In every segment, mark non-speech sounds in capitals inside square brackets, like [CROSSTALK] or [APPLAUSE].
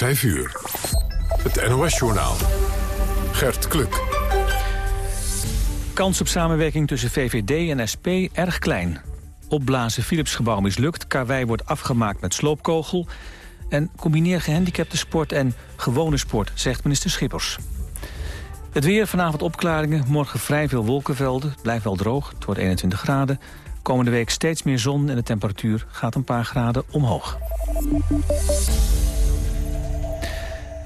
5 uur. Het NOS-journaal. Gert Kluk. Kans op samenwerking tussen VVD en SP erg klein. Opblazen Philipsgebouw mislukt, karwei wordt afgemaakt met sloopkogel... en combineer gehandicapte sport en gewone sport, zegt minister Schippers. Het weer, vanavond opklaringen, morgen vrij veel wolkenvelden. Blijft wel droog, het wordt 21 graden. Komende week steeds meer zon en de temperatuur gaat een paar graden omhoog.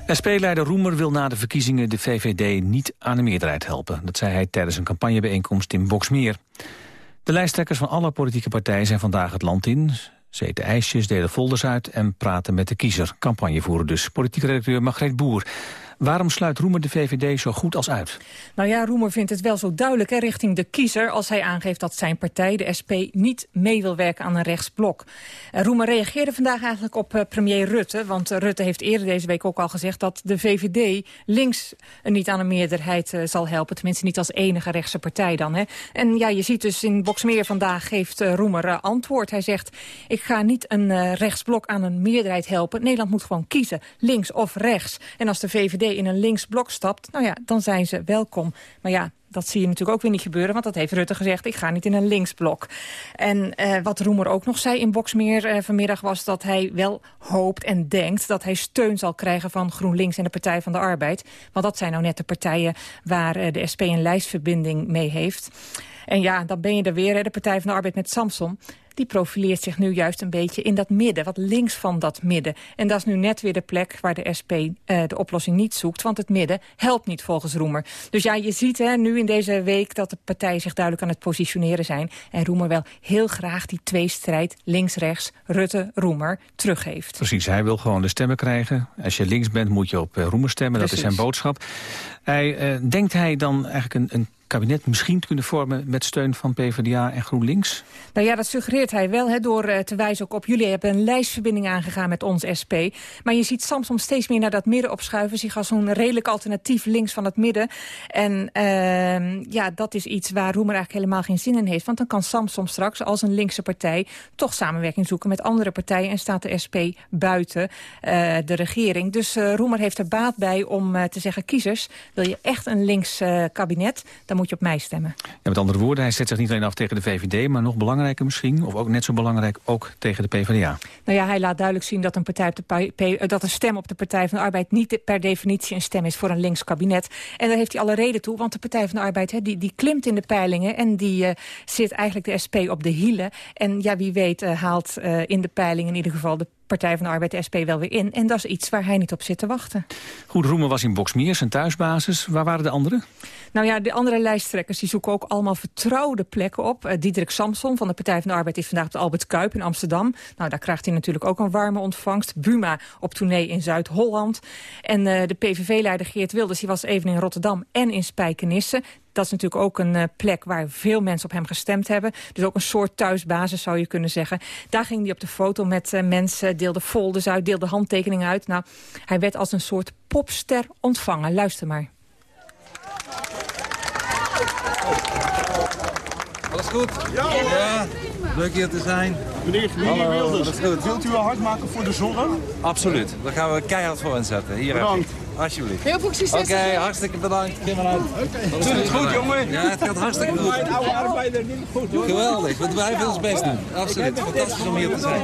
SP-leider Roemer wil na de verkiezingen de VVD niet aan de meerderheid helpen. Dat zei hij tijdens een campagnebijeenkomst in Boksmeer. De lijsttrekkers van alle politieke partijen zijn vandaag het land in. Ze eten ijsjes, delen folders uit en praten met de kiezer. Campagne voeren dus. Politiek redacteur Margreet Boer. Waarom sluit Roemer de VVD zo goed als uit? Nou ja, Roemer vindt het wel zo duidelijk richting de kiezer... als hij aangeeft dat zijn partij, de SP, niet mee wil werken aan een rechtsblok. Uh, Roemer reageerde vandaag eigenlijk op uh, premier Rutte... want uh, Rutte heeft eerder deze week ook al gezegd... dat de VVD links niet aan een meerderheid zal helpen. Tenminste niet als enige rechtse partij dan. Hè. En ja, je ziet dus in Boksmeer vandaag geeft Roemer antwoord. Hij zegt, ik ga niet een rechtsblok aan een meerderheid helpen. Nederland moet gewoon kiezen, links of rechts. En als de VVD in een links blok stapt, nou ja, dan zijn ze welkom. Maar ja, dat zie je natuurlijk ook weer niet gebeuren, want dat heeft Rutte gezegd. Ik ga niet in een linksblok. En uh, wat Roemer ook nog zei in Boksmeer uh, vanmiddag was dat hij wel hoopt en denkt dat hij steun zal krijgen van GroenLinks en de Partij van de Arbeid. Want dat zijn nou net de partijen waar uh, de SP een lijstverbinding mee heeft. En ja, dan ben je er weer, hè, de Partij van de Arbeid met Samson die profileert zich nu juist een beetje in dat midden, wat links van dat midden. En dat is nu net weer de plek waar de SP uh, de oplossing niet zoekt, want het midden helpt niet volgens Roemer. Dus ja, je ziet hè, nu in deze week dat de partijen zich duidelijk aan het positioneren zijn en Roemer wel heel graag die tweestrijd links-rechts, Rutte-Roemer, teruggeeft. Precies, hij wil gewoon de stemmen krijgen. Als je links bent moet je op uh, Roemer stemmen, Precies. dat is zijn boodschap. Hij, uh, denkt hij dan eigenlijk een, een kabinet misschien kunnen vormen met steun van PvdA en GroenLinks? Nou ja, dat suggereert hij wel door uh, te wijzen ook op... jullie hebben een lijstverbinding aangegaan met ons SP. Maar je ziet Samsom steeds meer naar dat midden opschuiven... zich als een redelijk alternatief links van het midden. En uh, ja, dat is iets waar Roemer eigenlijk helemaal geen zin in heeft. Want dan kan Samsom straks als een linkse partij... toch samenwerking zoeken met andere partijen... en staat de SP buiten uh, de regering. Dus uh, Roemer heeft er baat bij om te zeggen... kiezers, wil je echt een links kabinet... dan moet je op mij stemmen. Ja, met andere woorden, hij zet zich niet alleen af tegen de VVD... maar nog belangrijker misschien, of ook net zo belangrijk... ook tegen de PvdA. Nou ja, hij laat duidelijk zien dat een, partij op de P dat een stem op de Partij van de Arbeid... niet per definitie een stem is voor een links kabinet. En daar heeft hij alle reden toe, want de Partij van de Arbeid... Hè, die, die klimt in de peilingen en die uh, zit eigenlijk de SP op de hielen. En ja, wie weet uh, haalt uh, in de peilingen in ieder geval... de Partij van de Arbeid, de SP, wel weer in. En dat is iets waar hij niet op zit te wachten. Goed, Roemer was in Boksmeer, zijn thuisbasis. Waar waren de anderen? Nou ja, de andere lijsttrekkers die zoeken ook allemaal vertrouwde plekken op. Uh, Diederik Samson van de Partij van de Arbeid is vandaag op de Albert Kuip in Amsterdam. Nou, daar krijgt hij natuurlijk ook een warme ontvangst. Buma op tournee in Zuid-Holland. En uh, de PVV-leider Geert Wilders die was even in Rotterdam en in Spijkenisse. Dat is natuurlijk ook een uh, plek waar veel mensen op hem gestemd hebben. Dus ook een soort thuisbasis zou je kunnen zeggen. Daar ging hij op de foto met uh, mensen, deelde folders uit, deelde handtekeningen uit. Nou, hij werd als een soort popster ontvangen. Luister maar. Alles goed? Ja, ja. Leuk hier te zijn. Meneer Meneer Wilders, wilt u wel hard maken voor de zorg? Absoluut. Daar gaan we keihard voor inzetten. Hier Bedankt. Alsjeblieft. Heel veel succes. Oké, okay, hartstikke bedankt. Kim maar uit. Okay. Doe het goed, jongen. Ja, het gaat hartstikke goed. Mijn oude arbeider niet goed, hoor. Geweldig. We blijven ons best doen. Absoluut. Fantastisch om hier te zijn.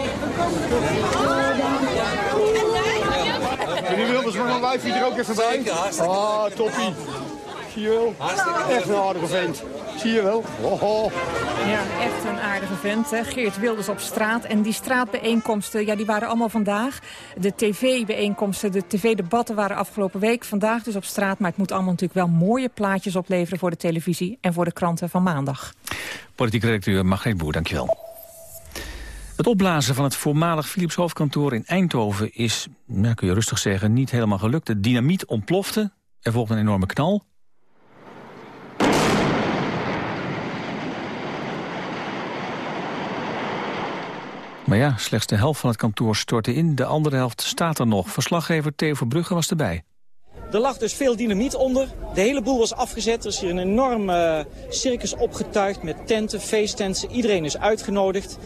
Meneer Wilders, maar een wijfje er ook even bij. Zeker, hartstikke Ah, toppie. Zie je wel? Hartstikke Echt een aardige vent. Zie je wel? Oh, Ja, echt een aardige vent. Hè? Geert Wilders op straat. En die straatbijeenkomsten, ja, die waren allemaal vandaag. De tv-bijeenkomsten, de tv-debatten waren afgelopen week. Vandaag dus op straat. Maar het moet allemaal natuurlijk wel mooie plaatjes opleveren... voor de televisie en voor de kranten van maandag. Politiek redacteur Margreet Boer, dankjewel. Het opblazen van het voormalig Philips hoofdkantoor in Eindhoven is, nou kun je rustig zeggen, niet helemaal gelukt. De dynamiet ontplofte, er volgde een enorme knal. Maar ja, slechts de helft van het kantoor stortte in. De andere helft staat er nog. Verslaggever Theo Verbrugge was erbij. Er lag dus veel dynamiet onder. De hele boel was afgezet. Er is hier een enorm uh, circus opgetuigd met tenten, feesttenten. Iedereen is uitgenodigd.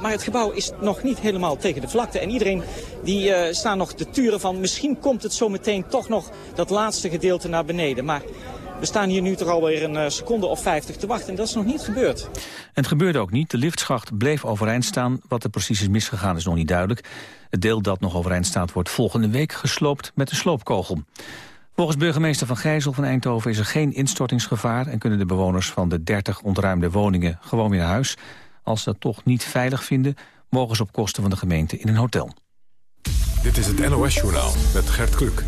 maar het gebouw is nog niet helemaal tegen de vlakte. En iedereen die uh, staat nog te turen van misschien komt het zo meteen toch nog dat laatste gedeelte naar beneden. Maar we staan hier nu toch alweer een eh, seconde of 50 te wachten en dat is nog niet gebeurd. En het gebeurde ook niet. De liftschacht bleef overeind staan. Wat er precies is misgegaan is nog niet duidelijk. Het deel dat nog overeind staat wordt volgende week gesloopt met een sloopkogel. Volgens burgemeester Van Gijzel van Eindhoven is er geen instortingsgevaar... en kunnen de bewoners van de 30 ontruimde woningen gewoon weer naar huis. Als ze dat toch niet veilig vinden, mogen ze op kosten van de gemeente in een hotel. Dit is het NOS Journaal met Gert Kluk.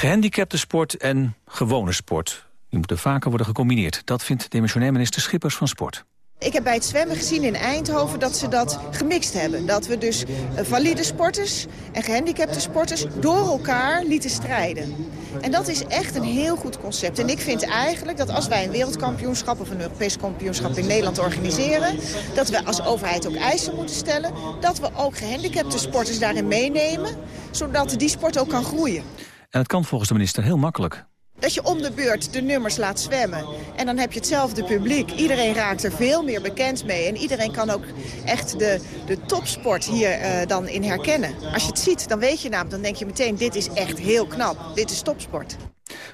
Gehandicapte sport en gewone sport. Die moeten vaker worden gecombineerd. Dat vindt demissionair minister Schippers van Sport. Ik heb bij het zwemmen gezien in Eindhoven dat ze dat gemixt hebben. Dat we dus eh, valide sporters en gehandicapte sporters door elkaar lieten strijden. En dat is echt een heel goed concept. En ik vind eigenlijk dat als wij een wereldkampioenschap of een Europees kampioenschap in Nederland organiseren... dat we als overheid ook eisen moeten stellen dat we ook gehandicapte sporters daarin meenemen... zodat die sport ook kan groeien. En het kan volgens de minister heel makkelijk. Dat je om de beurt de nummers laat zwemmen. En dan heb je hetzelfde publiek. Iedereen raakt er veel meer bekend mee. En iedereen kan ook echt de, de topsport hier uh, dan in herkennen. Als je het ziet, dan weet je namelijk, dan denk je meteen... dit is echt heel knap. Dit is topsport.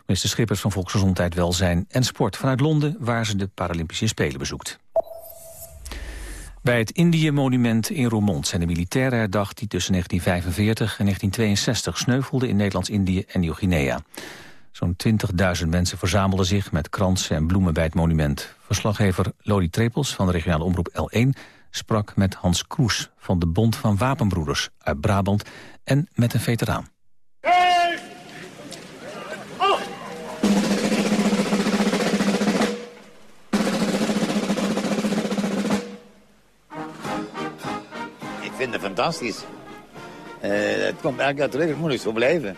Minister Schippers van Volksgezondheid, Welzijn en Sport vanuit Londen... waar ze de Paralympische Spelen bezoekt. Bij het Indië-monument in Roermond zijn de militairen herdacht... die tussen 1945 en 1962 sneuvelden in Nederlands-Indië en Nieuw-Guinea. Zo'n 20.000 mensen verzamelden zich met kransen en bloemen bij het monument. Verslaggever Lodi Trepels van de regionale omroep L1 sprak met Hans Kroes van de Bond van Wapenbroeders uit Brabant en met een veteraan. Vind het fantastisch. Uh, het komt eigenlijk terug, het moet niet zo blijven.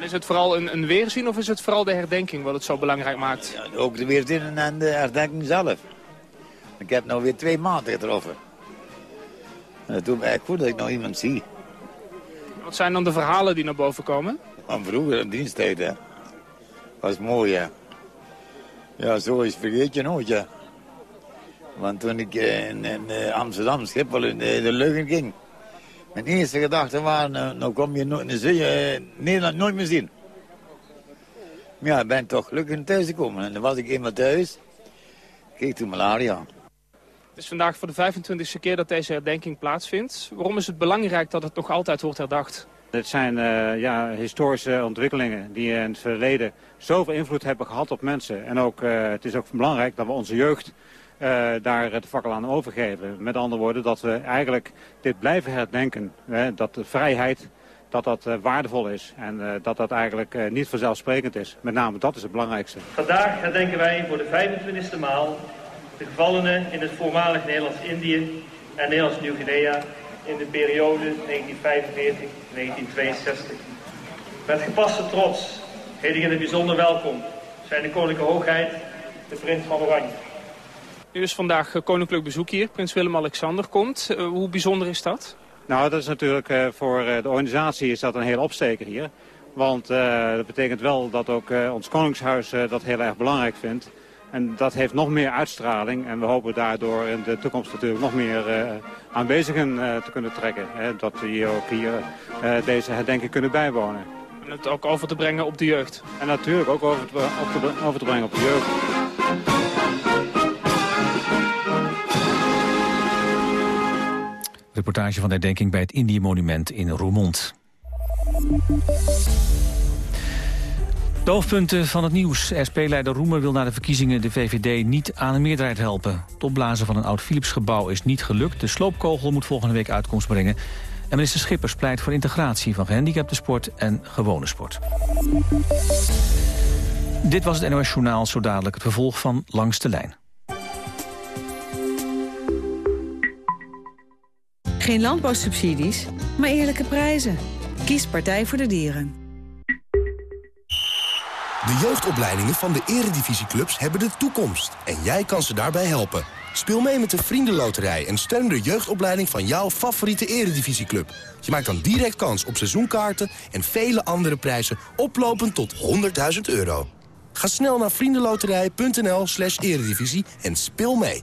Is het vooral een, een, weerzien of is het vooral de herdenking wat het zo belangrijk maakt? Ja, ook de weerzien en de herdenking zelf. Ik heb nu weer twee maanden getroffen. Het doet me echt goed dat ik nog iemand zie. Wat zijn dan de verhalen die naar boven komen? Van vroeger, in diensttijd, hè. was mooi, hè. Ja, zo is vergeet je nooit, ja. Want toen ik eh, in, in eh, Amsterdam, Schiphol, in de, de Leugen ging... Mijn eerste gedachte was, nou, nou kom je, nou zul je Nederland nooit meer zien. Maar ja, ik ben toch gelukkig thuis gekomen. En dan was ik eenmaal thuis. Kreeg toen malaria. Het is vandaag voor de 25e keer dat deze herdenking plaatsvindt. Waarom is het belangrijk dat het nog altijd wordt herdacht? Het zijn uh, ja, historische ontwikkelingen die in het verleden zoveel invloed hebben gehad op mensen. En ook, uh, het is ook belangrijk dat we onze jeugd uh, daar de fakkel aan overgeven. Met andere woorden, dat we eigenlijk dit blijven herdenken. Hè, dat de vrijheid dat dat uh, waardevol is en uh, dat dat eigenlijk niet vanzelfsprekend is. Met name dat is het belangrijkste. Vandaag herdenken wij voor de 25e maal de gevallenen in het voormalig Nederlands-Indië en Nederlands-Nieuw-Guinea in de periode 1945-1962. Met gepaste trots heet ik in het bijzonder welkom zijn de koninklijke hoogheid, de prins van Oranje. U is vandaag koninklijk bezoek hier. Prins Willem-Alexander komt. Uh, hoe bijzonder is dat? Nou, dat is natuurlijk uh, voor de organisatie is dat een heel opsteker hier. Want dat betekent wel dat ook ons koningshuis dat heel erg belangrijk vindt. En dat heeft nog meer uitstraling. En we hopen daardoor in de toekomst natuurlijk nog meer aanwezigen te kunnen trekken. Hè, dat die ook hier deze herdenking kunnen bijwonen. En het ook over te brengen op de jeugd. En natuurlijk ook over te, op te, over te brengen op de jeugd. Reportage van de herdenking bij het Indië-monument in Roermond. De hoofdpunten van het nieuws. SP-leider Roemer wil na de verkiezingen de VVD niet aan een meerderheid helpen. Het opblazen van een oud Philipsgebouw is niet gelukt. De sloopkogel moet volgende week uitkomst brengen. En minister Schippers pleit voor integratie van gehandicapte sport en gewone sport. Dit was het NOS Journaal, zo dadelijk het vervolg van Langs de Lijn. Geen landbouwsubsidies, maar eerlijke prijzen. Kies Partij voor de Dieren. De jeugdopleidingen van de eredivisieclubs hebben de toekomst. En jij kan ze daarbij helpen. Speel mee met de Vriendenloterij en steun de jeugdopleiding van jouw favoriete eredivisieclub. Je maakt dan direct kans op seizoenkaarten en vele andere prijzen oplopend tot 100.000 euro. Ga snel naar vriendenloterij.nl slash eredivisie en speel mee.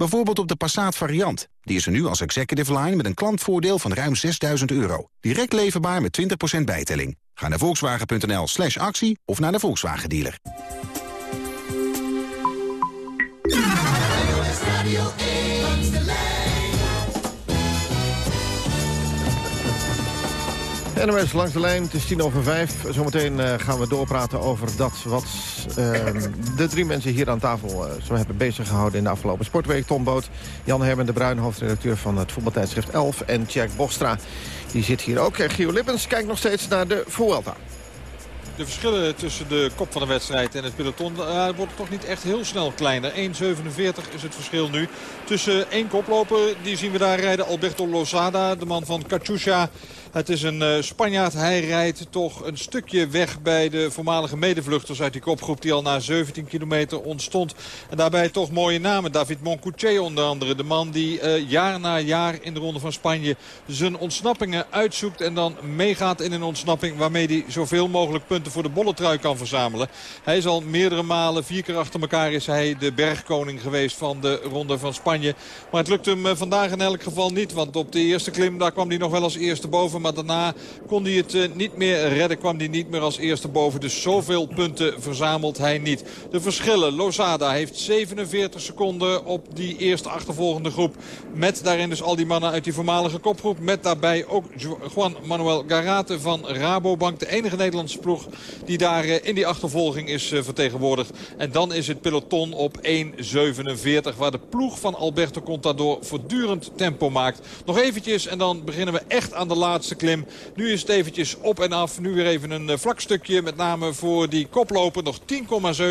Bijvoorbeeld op de Passat variant. Die is er nu als executive line met een klantvoordeel van ruim 6000 euro. Direct leverbaar met 20% bijtelling. Ga naar volkswagen.nl slash actie of naar de Volkswagen dealer. NOS langs de lijn, het is tien over vijf. Zometeen eh, gaan we doorpraten over dat wat uh, de drie mensen hier aan tafel uh, zo hebben bezig gehouden in de afgelopen sportweek. Tom Boot, Jan Hermen de Bruin, hoofdredacteur van het voetbaltijdschrift 11 en Tjerk Bostra. Die zit hier ook. En Gio Lippens kijkt nog steeds naar de Vuelta. De verschillen tussen de kop van de wedstrijd en het peloton uh, wordt toch niet echt heel snel kleiner. 1,47 is het verschil nu. Tussen één koploper, die zien we daar rijden. Alberto Lozada, de man van Katusha. Het is een uh, Spanjaard. Hij rijdt toch een stukje weg bij de voormalige medevluchters uit die kopgroep die al na 17 kilometer ontstond. En daarbij toch mooie namen. David Moncoutier onder andere. De man die uh, jaar na jaar in de Ronde van Spanje zijn ontsnappingen uitzoekt. En dan meegaat in een ontsnapping waarmee hij zoveel mogelijk punten voor de bolletrui kan verzamelen. Hij is al meerdere malen, vier keer achter elkaar is hij de bergkoning geweest van de Ronde van Spanje. Maar het lukt hem uh, vandaag in elk geval niet. Want op de eerste klim daar kwam hij nog wel als eerste boven. Maar daarna kon hij het uh, niet meer redden. Kwam hij niet meer als eerste boven. Dus zoveel punten verzamelt hij niet. De verschillen. Lozada heeft 47 seconden op die eerste achtervolgende groep. Met daarin dus al die mannen uit die voormalige kopgroep. Met daarbij ook Juan Manuel Garate van Rabobank. De enige Nederlandse ploeg die daar uh, in die achtervolging is uh, vertegenwoordigd. En dan is het peloton op 1.47. Waar de ploeg van Alberto Contador voortdurend tempo maakt. Nog eventjes en dan beginnen we echt aan de laatste klim. Nu is het eventjes op en af. Nu weer even een uh, vlak stukje. Met name voor die koploper. Nog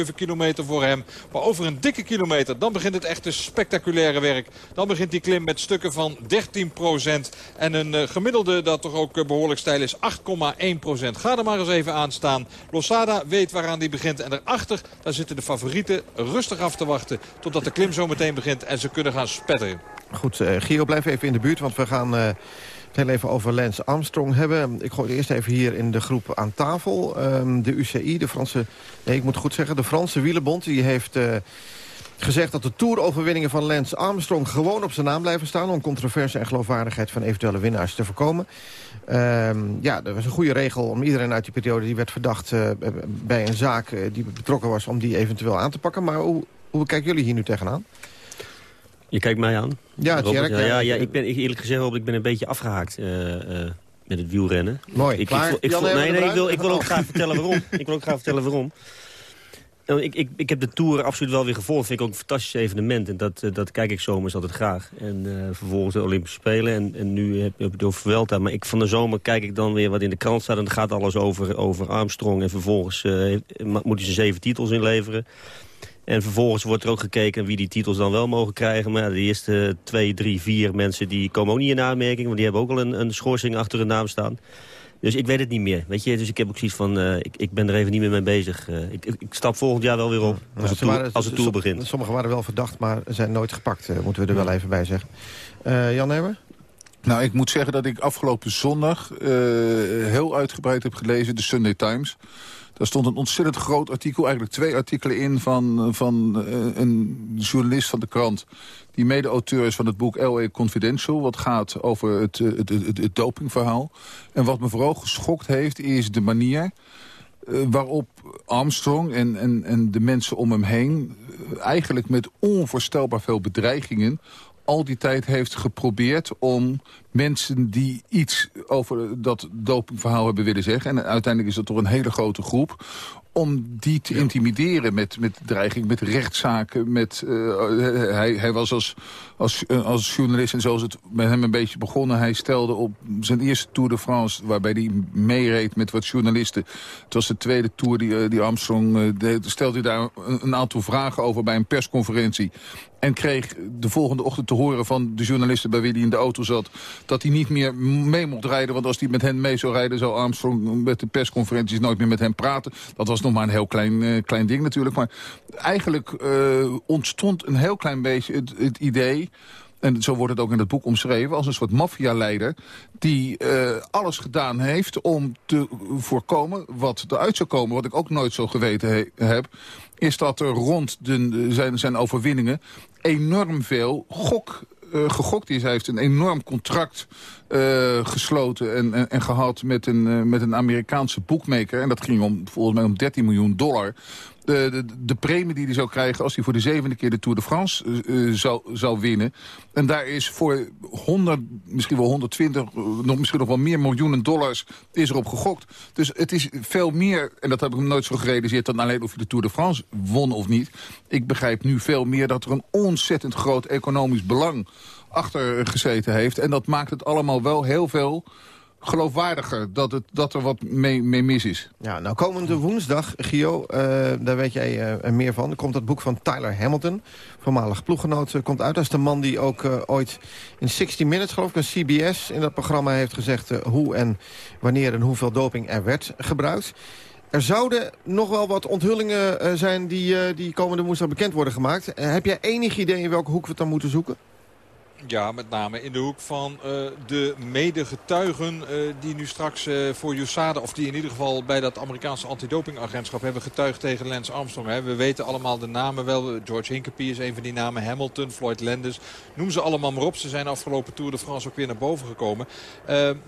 10,7 kilometer voor hem. Maar over een dikke kilometer. Dan begint het echte spectaculaire werk. Dan begint die klim met stukken van 13 procent. En een gemiddelde dat toch ook behoorlijk stijl is. 8,1 procent. Ga er maar eens even aan staan. Losada weet waaraan die begint. En daarachter daar zitten de favorieten rustig af te wachten. Totdat de klim zo meteen begint. En ze kunnen gaan spetteren. Goed, uh, Gio, blijf even in de buurt. Want we gaan... Uh het heel even over Lance Armstrong hebben. Ik gooi eerst even hier in de groep aan tafel. Um, de UCI, de Franse... Nee, ik moet goed zeggen, de Franse Wielenbond... die heeft uh, gezegd dat de toeroverwinningen van Lance Armstrong... gewoon op zijn naam blijven staan... om controverse en geloofwaardigheid van eventuele winnaars te voorkomen. Um, ja, dat was een goede regel om iedereen uit die periode... die werd verdacht uh, bij een zaak uh, die betrokken was... om die eventueel aan te pakken. Maar hoe, hoe kijken jullie hier nu tegenaan? Je kijkt mij aan. Ja, Robert, ja, ja, ja, ik ben eerlijk gezegd, Robert, ik ben een beetje afgehaakt uh, uh, met het wielrennen. Mooi, ik, klaar? Ik, ik, ik, nee, nee, ik wil, ik wil ook graag vertellen waarom. ik wil ook graag vertellen waarom. Ik, ik, ik heb de Tour absoluut wel weer gevolgd. Vind ik ook een fantastisch evenement. En dat, dat kijk ik zomers altijd graag. En uh, vervolgens de Olympische Spelen. En, en nu heb je het over Vuelta. Maar ik, van de zomer kijk ik dan weer wat in de krant staat. En dan gaat alles over, over Armstrong. En vervolgens uh, moet hij zijn zeven titels inleveren. En vervolgens wordt er ook gekeken wie die titels dan wel mogen krijgen. Maar de eerste twee, drie, vier mensen die komen ook niet in aanmerking. Want die hebben ook al een, een schorsing achter hun naam staan. Dus ik weet het niet meer. Weet je? Dus ik heb ook zoiets van, uh, ik, ik ben er even niet meer mee bezig. Uh, ik, ik, stap volgend jaar wel weer op, als, ja, het, tour, waren, als het tour begint. Sommigen waren wel verdacht, maar zijn nooit gepakt. Uh, moeten we er wel even bij zeggen. Jan Hemer? Nou, ik moet zeggen dat ik afgelopen zondag heel uitgebreid heb gelezen... de Sunday Times... Daar stond een ontzettend groot artikel, eigenlijk twee artikelen in... van, van uh, een journalist van de krant... die mede-auteur is van het boek L.A. Confidential... wat gaat over het, het, het, het, dopingverhaal. En wat me vooral geschokt heeft, is de manier... Waarop Armstrong en, en, en de mensen om hem heen... Eigenlijk met onvoorstelbaar veel bedreigingen al die tijd heeft geprobeerd om mensen die iets over dat dopingverhaal hebben willen zeggen. En uiteindelijk is dat toch een hele grote groep om die te intimideren met, met dreiging, met rechtszaken. Met, uh, hij, hij was als, als, uh, als journalist, en zoals het met hem een beetje begonnen... hij stelde op zijn eerste Tour de France, waarbij hij meereed met wat journalisten... het was de tweede Tour die, uh, die Armstrong deed, stelde hij daar een, een aantal vragen over bij een persconferentie. En kreeg de volgende ochtend te horen van de journalisten bij wie hij in de auto zat... dat hij niet meer mee mocht rijden. Want als hij met hen mee zou rijden... zou Armstrong met de persconferenties nooit meer met hem praten. Dat was nog maar een heel klein, uh, klein ding natuurlijk. Maar eigenlijk uh, ontstond een heel klein beetje het, het idee en zo wordt het ook in het boek omschreven... als een soort maffialeider die uh, alles gedaan heeft om te voorkomen wat eruit zou komen. Wat ik ook nooit zo geweten he heb, is dat er rond de, zijn, zijn overwinningen enorm veel gok uh, gegokt is. Hij heeft een enorm contract uh, gesloten en, en, gehad met een, uh, met een Amerikaanse boekmaker. En dat ging om, volgens mij om 13 miljoen dollar de, de, premie die hij zou krijgen... als hij voor de zevende keer de Tour de France uh, zou, zou winnen. En daar is voor 100, misschien wel 120, nog, misschien nog wel meer miljoenen dollars... is erop gegokt. Dus het is veel meer, en dat heb ik nooit zo gerealiseerd... dan alleen of je de Tour de France won of niet. Ik begrijp nu veel meer dat er een ontzettend groot economisch belang achter gezeten heeft. En dat maakt het allemaal wel heel veel geloofwaardiger dat, het, dat er wat mee, mee mis is. Ja, nou komende woensdag, Gio, uh, daar weet jij uh, meer van. Er komt het boek van Tyler Hamilton, voormalig ploeggenoot, uh, komt uit. Dat is de man die ook ooit in 60 Minutes, geloof ik, een CBS... in dat programma heeft gezegd hoe en wanneer en hoeveel doping er werd gebruikt. Er zouden nog wel wat onthullingen zijn die, die komende woensdag bekend worden gemaakt. heb jij enig idee in welke hoek we het dan moeten zoeken? Ja, met name in de hoek van uh, de medegetuigen uh, die nu straks uh, voor USADA... of die in ieder geval bij dat Amerikaanse antidopingagentschap hebben getuigd tegen Lance Armstrong. Hè. We weten allemaal de namen wel. George Hincapie is een van die namen. Hamilton, Floyd Landis. Noem ze allemaal maar op. Ze zijn afgelopen Tour de France ook weer naar boven gekomen.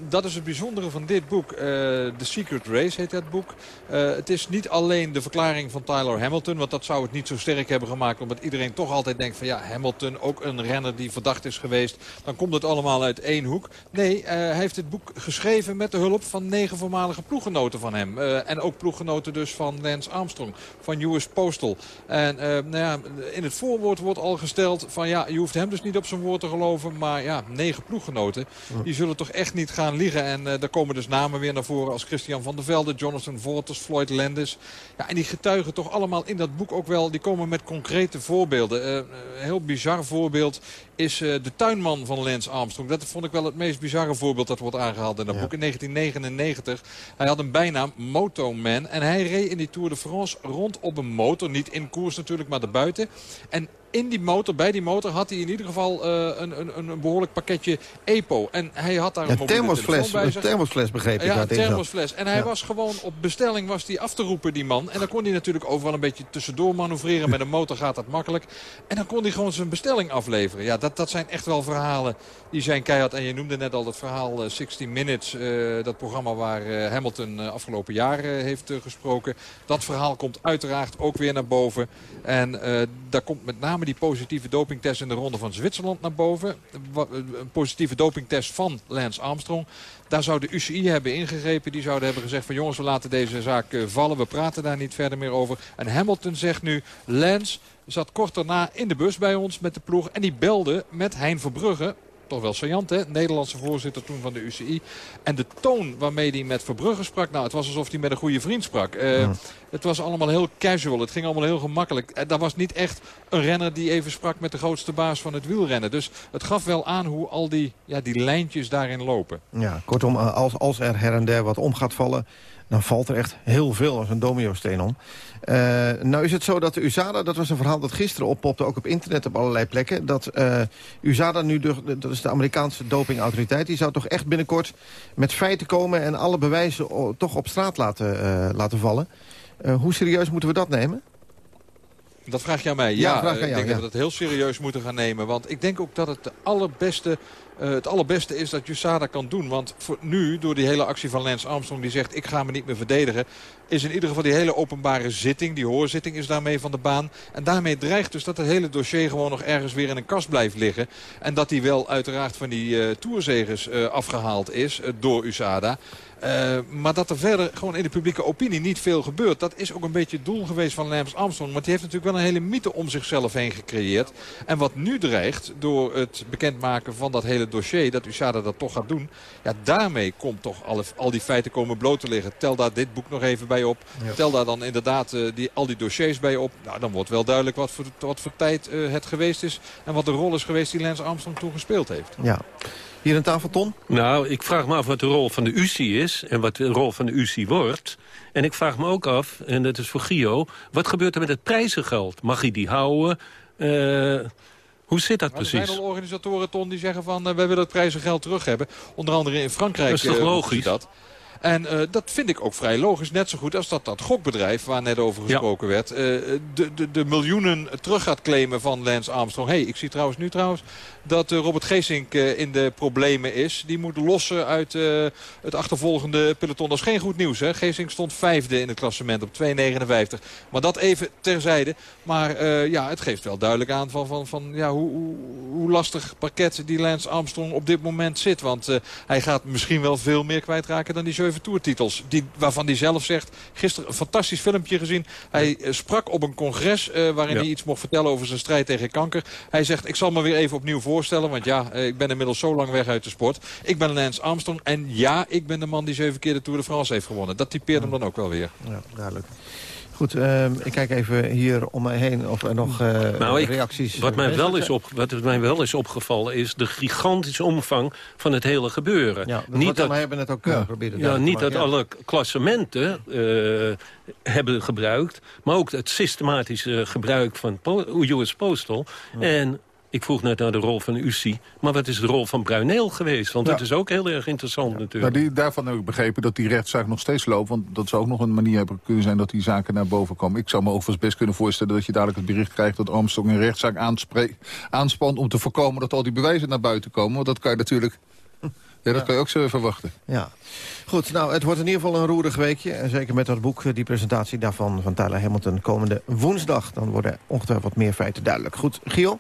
dat is het bijzondere van dit boek. The Secret Race heet dat boek. het is niet alleen de verklaring van Tyler Hamilton. Want dat zou het niet zo sterk hebben gemaakt. Omdat iedereen toch altijd denkt van ja, Hamilton ook een renner die verdacht is geweest. Dan komt het allemaal uit één hoek. Nee, uh, hij heeft het boek geschreven met de hulp van negen voormalige ploeggenoten van hem. Uh, en ook ploeggenoten dus van Lance Armstrong, van US Postal. En uh, nou ja, in het voorwoord wordt al gesteld van ja, je hoeft hem dus niet op zijn woord te geloven. Maar ja, negen ploeggenoten, die zullen toch echt niet gaan liegen. En daar komen dus namen weer naar voren als Christian van der Velde, Jonathan Vorters, Floyd Landis. Ja, en die getuigen toch allemaal in dat boek ook wel, die komen met concrete voorbeelden. een heel bizar voorbeeld is de tuinman van Lance Armstrong. Dat vond ik wel het meest bizarre voorbeeld dat wordt aangehaald in dat ja. boek. In 1999. Hij had een bijnaam Motoman. En hij reed in die Tour de France rond op een motor. Niet in koers natuurlijk, maar erbuiten. En in die motor, bij die motor, had hij in ieder geval uh, een, een, een behoorlijk pakketje EPO. En hij had daar een, een thermosfles, bij zich. Thermosfles begreep ik. Ja, een thermosfles. En hij ja. was gewoon op bestelling was die af te roepen, die man. En dan kon hij natuurlijk overal een beetje tussendoor manoeuvreren. Met een [LAUGHS] motor gaat dat makkelijk. En dan kon hij gewoon zijn bestelling afleveren. Ja, dat, dat zijn echt wel verhalen die zijn keihard. En je noemde net al het verhaal uh, 60 Minutes. Uh, dat programma waar uh, Hamilton afgelopen jaar heeft gesproken. Dat verhaal komt uiteraard ook weer naar boven. En daar komt met name die positieve dopingtest in de ronde van Zwitserland naar boven. Een positieve dopingtest van Lance Armstrong. Daar zou de UCI hebben ingegrepen. Die zouden hebben gezegd van jongens we laten deze zaak vallen. We praten daar niet verder meer over. En Hamilton zegt nu Lance zat kort daarna in de bus bij ons met de ploeg. En die belde met Hein Verbrugge toch wel saillant, hè? Nederlandse voorzitter toen van de UCI. En de toon waarmee hij met Verbrugge sprak... nou, het was alsof hij met een goede vriend sprak. Uh, ja. Het was allemaal heel casual. Het ging allemaal heel gemakkelijk. En dat was niet echt een renner die even sprak met de grootste baas van het wielrennen. Dus het gaf wel aan hoe al die, ja, die lijntjes daarin lopen. Ja, kortom, als, als er her en der wat om gaat vallen dan valt er echt heel veel als een domino-steen om. Uh, nou is het zo dat de USADA, dat was een verhaal dat gisteren oppopte... ook op internet op allerlei plekken... dat uh, USADA nu, de, dat is de Amerikaanse dopingautoriteit... die zou toch echt binnenkort met feiten komen... en alle bewijzen toch op straat laten, uh, laten vallen. hoe serieus moeten we dat nemen? Dat vraag je aan mij. Ja, ja ik denk ja. dat we dat heel serieus moeten gaan nemen. Want ik denk ook dat het de allerbeste uh, het allerbeste is dat USADA kan doen. Want voor nu, door die hele actie van Lance Armstrong die zegt ik ga me niet meer verdedigen... is in ieder geval die hele openbare zitting, die hoorzitting is daarmee van de baan. En daarmee dreigt dus dat het hele dossier gewoon nog ergens weer in een kast blijft liggen. En dat die wel uiteraard van die uh, toerzegers uh, afgehaald is door USADA. Maar dat er verder gewoon in de publieke opinie niet veel gebeurt. Dat is ook een beetje het doel geweest van Lance Armstrong. Want die heeft natuurlijk wel een hele mythe om zichzelf heen gecreëerd. En wat nu dreigt door het bekendmaken van dat hele dossier... dat USADA dat toch gaat doen... ja, daarmee komt toch alle, al die feiten komen bloot te liggen. Tel daar dit boek nog even bij op. Ja. Tel daar dan inderdaad uh, die, al die dossiers bij op. Nou, dan wordt wel duidelijk wat voor, wat voor tijd uh, het geweest is... en wat de rol is geweest die Lance Armstrong toen gespeeld heeft. Ja. Hier een tafel, Ton? Nou, ik vraag me af wat de rol van de UCI is en wat de rol van de UCI wordt. En ik vraag me ook af, en dat is voor Gio, wat gebeurt er met het prijzengeld? Mag hij die houden? Uh, hoe zit dat precies? Er zijn al organisatoren, Ton, die zeggen van... Uh, wij willen het prijzengeld terug hebben. Onder andere in Frankrijk dat is toch uh, logisch? dat. En uh, dat vind ik ook vrij logisch. Net zo goed als dat dat gokbedrijf, waar net over gesproken ja. werd... Uh, de, de, de miljoenen terug gaat claimen van Lance Armstrong. hey, ik zie trouwens nu trouwens dat uh, Robert Geesink in de problemen is. Die moet lossen uit het achtervolgende peloton. Dat is geen goed nieuws. Hè? Geesink stond vijfde in het klassement op 2,59. Maar dat even terzijde. Maar ja, het geeft wel duidelijk aan van, van, van ja, hoe, hoe, hoe lastig parket die Lance Armstrong op dit moment zit. Want hij gaat misschien wel veel meer kwijtraken dan die zeven toertitels. Die, waarvan hij zelf zegt, gisteren een fantastisch filmpje gezien. Hij uh, sprak op een congres uh, waarin ja. hij iets mocht vertellen over zijn strijd tegen kanker. Hij zegt, ik zal me weer even opnieuw voorstellen. Want ja, uh, ik ben inmiddels zo lang weg uit de sport. Ik ben Lance Armstrong. En ja, ik ben de man die zeven keer de Tour de France heeft gewonnen. Dat typeert hem dan ook wel weer. Ja, duidelijk. Goed, uh, ik kijk even hier om mij heen of er nog uh, nou, ik, reacties... Wat mij, wel is op, wat mij wel is opgevallen is de gigantische omvang van het hele gebeuren. Ja, dat niet dat hebben het ook uh, geprobeerd. Ja, niet dat ja. alle klassementen hebben gebruikt... maar ook het systematische gebruik van US Postal... Ja. En ik vroeg net naar de rol van UCI. Maar wat is de rol van Bruineel geweest? Want ja. dat is ook heel erg interessant ja. natuurlijk. Nou, die, daarvan heb ik begrepen dat die rechtszaak nog steeds loopt. Want dat zou ook nog een manier hebben kunnen zijn dat die zaken naar boven komen. Ik zou me overigens best kunnen voorstellen dat je dadelijk het bericht krijgt... dat Armstrong een rechtszaak aanspant om te voorkomen dat al die bewijzen naar buiten komen. Want dat kan je natuurlijk... [LAUGHS] Ja, dat ja. kan je ook zo verwachten. Ja. Goed, nou, het wordt in ieder geval een roerig weekje. En zeker met dat boek, die presentatie daarvan van Tyler Hamilton komende woensdag. Dan worden ongetwijfeld wat meer feiten duidelijk. Goed, Giel,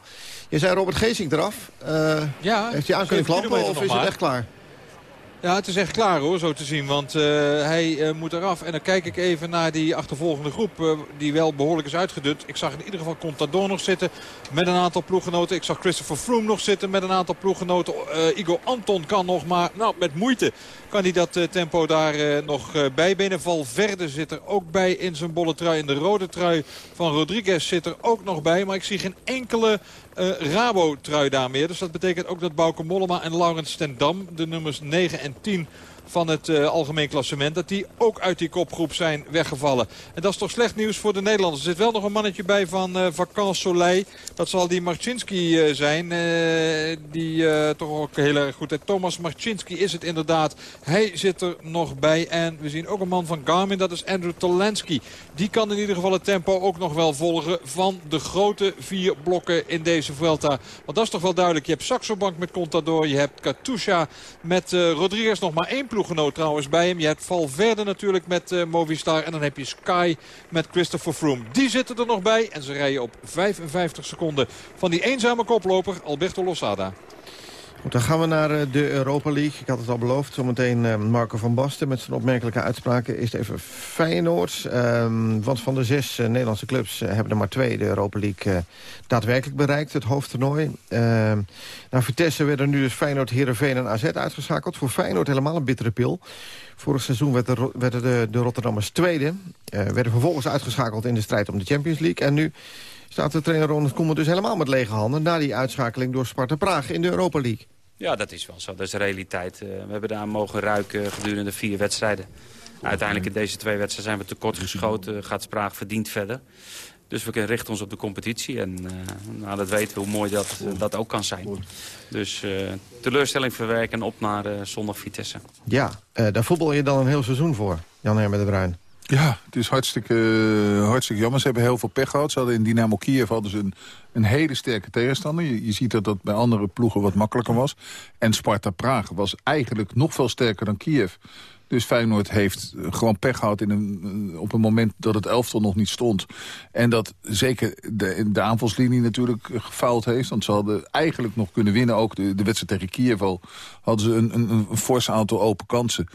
je zei Robert Geesink eraf. Uh, ja, heeft hij aan kunnen klappen of is het echt klaar? Ja, het is echt klaar hoor, zo te zien. Want uh, hij uh, moet eraf. En dan kijk ik even naar die achtervolgende groep. Uh, die wel behoorlijk is uitgedut. Ik zag in ieder geval Contador nog zitten. Met een aantal ploeggenoten. Ik zag Christopher Froome nog zitten met een aantal ploeggenoten. Igor Anton kan nog maar, nou met moeite kan hij dat tempo daar nog bij binnen. Valverde zit er ook bij in zijn bolle trui. En de rode trui van Rodriguez zit er ook nog bij. Maar ik zie geen enkele Rabo-trui daar meer. Dus dat betekent ook dat Bauke Mollema en Laurens ten Dam, de nummers 9 en 10 van het uh, algemeen klassement. Dat die ook uit die kopgroep zijn weggevallen. En dat is toch slecht nieuws voor de Nederlanders. Er zit wel nog een mannetje bij van uh, Vakant Soleil. Dat zal die Marcinski uh, zijn. die toch ook heel erg goed. En Thomas Marcinski is het inderdaad. Hij zit er nog bij. En we zien ook een man van Garmin. Dat is Andrew Tolansky. Die kan in ieder geval het tempo ook nog wel volgen van de grote vier blokken in deze Vuelta. Want dat is toch wel duidelijk. Je hebt Saxo Bank met Contador. Je hebt Katusha met Rodriguez nog maar één ploeggenoot trouwens bij hem. Je hebt Valverde natuurlijk met uh, Movistar. En dan heb je Sky met Christopher Froome. Die zitten er nog bij. En ze rijden op 55 seconden van die eenzame koploper Alberto Losada. Dan gaan we naar de Europa League. Ik had het al beloofd. Zometeen uh, Marco van Basten met zijn opmerkelijke uitspraken. Is het even Feyenoord. Um, want van de zes uh, Nederlandse clubs hebben er maar twee de Europa League daadwerkelijk bereikt. Het hoofdtoernooi. Ehm, naar Vitesse werden nu dus Feyenoord, Heerenveen en AZ uitgeschakeld. Voor Feyenoord helemaal een bittere pil. Vorig seizoen werd de, werden de, de Rotterdammers tweede. werden vervolgens uitgeschakeld in de strijd om de Champions League. En nu staat de trainer Ronald Koeman dus helemaal met lege handen... na die uitschakeling door Sparta Praag in de Europa League. Ja, dat is wel zo. Dat is de realiteit. Uh, we hebben daar mogen ruiken gedurende vier wedstrijden. Uiteindelijk in deze twee wedstrijden zijn we tekort geschoten. Gaat Spraag verdient verder. Dus we richten ons op de competitie. En uh, nou, dat weten we hoe mooi dat, uh, dat ook kan zijn. Dus teleurstelling verwerken en op naar zondag Vitesse. Ja, daar voetbal je dan een heel seizoen voor, Jan Hermer de Bruin. Ja, het is hartstikke, hartstikke jammer. Ze hebben heel veel pech gehad. Ze hadden in Dynamo Kiev hadden ze een, een hele sterke tegenstander. Je, ziet dat dat bij andere ploegen wat makkelijker was. En Sparta Praag was eigenlijk nog veel sterker dan Kiev. Dus Feyenoord heeft gewoon pech gehad in een, op een moment dat het elftal nog niet stond. En dat zeker de, de aanvalslinie natuurlijk gefaald heeft. Want ze hadden eigenlijk nog kunnen winnen. Ook de, de wedstrijd tegen Kiev al hadden ze een, een, een fors aantal open kansen.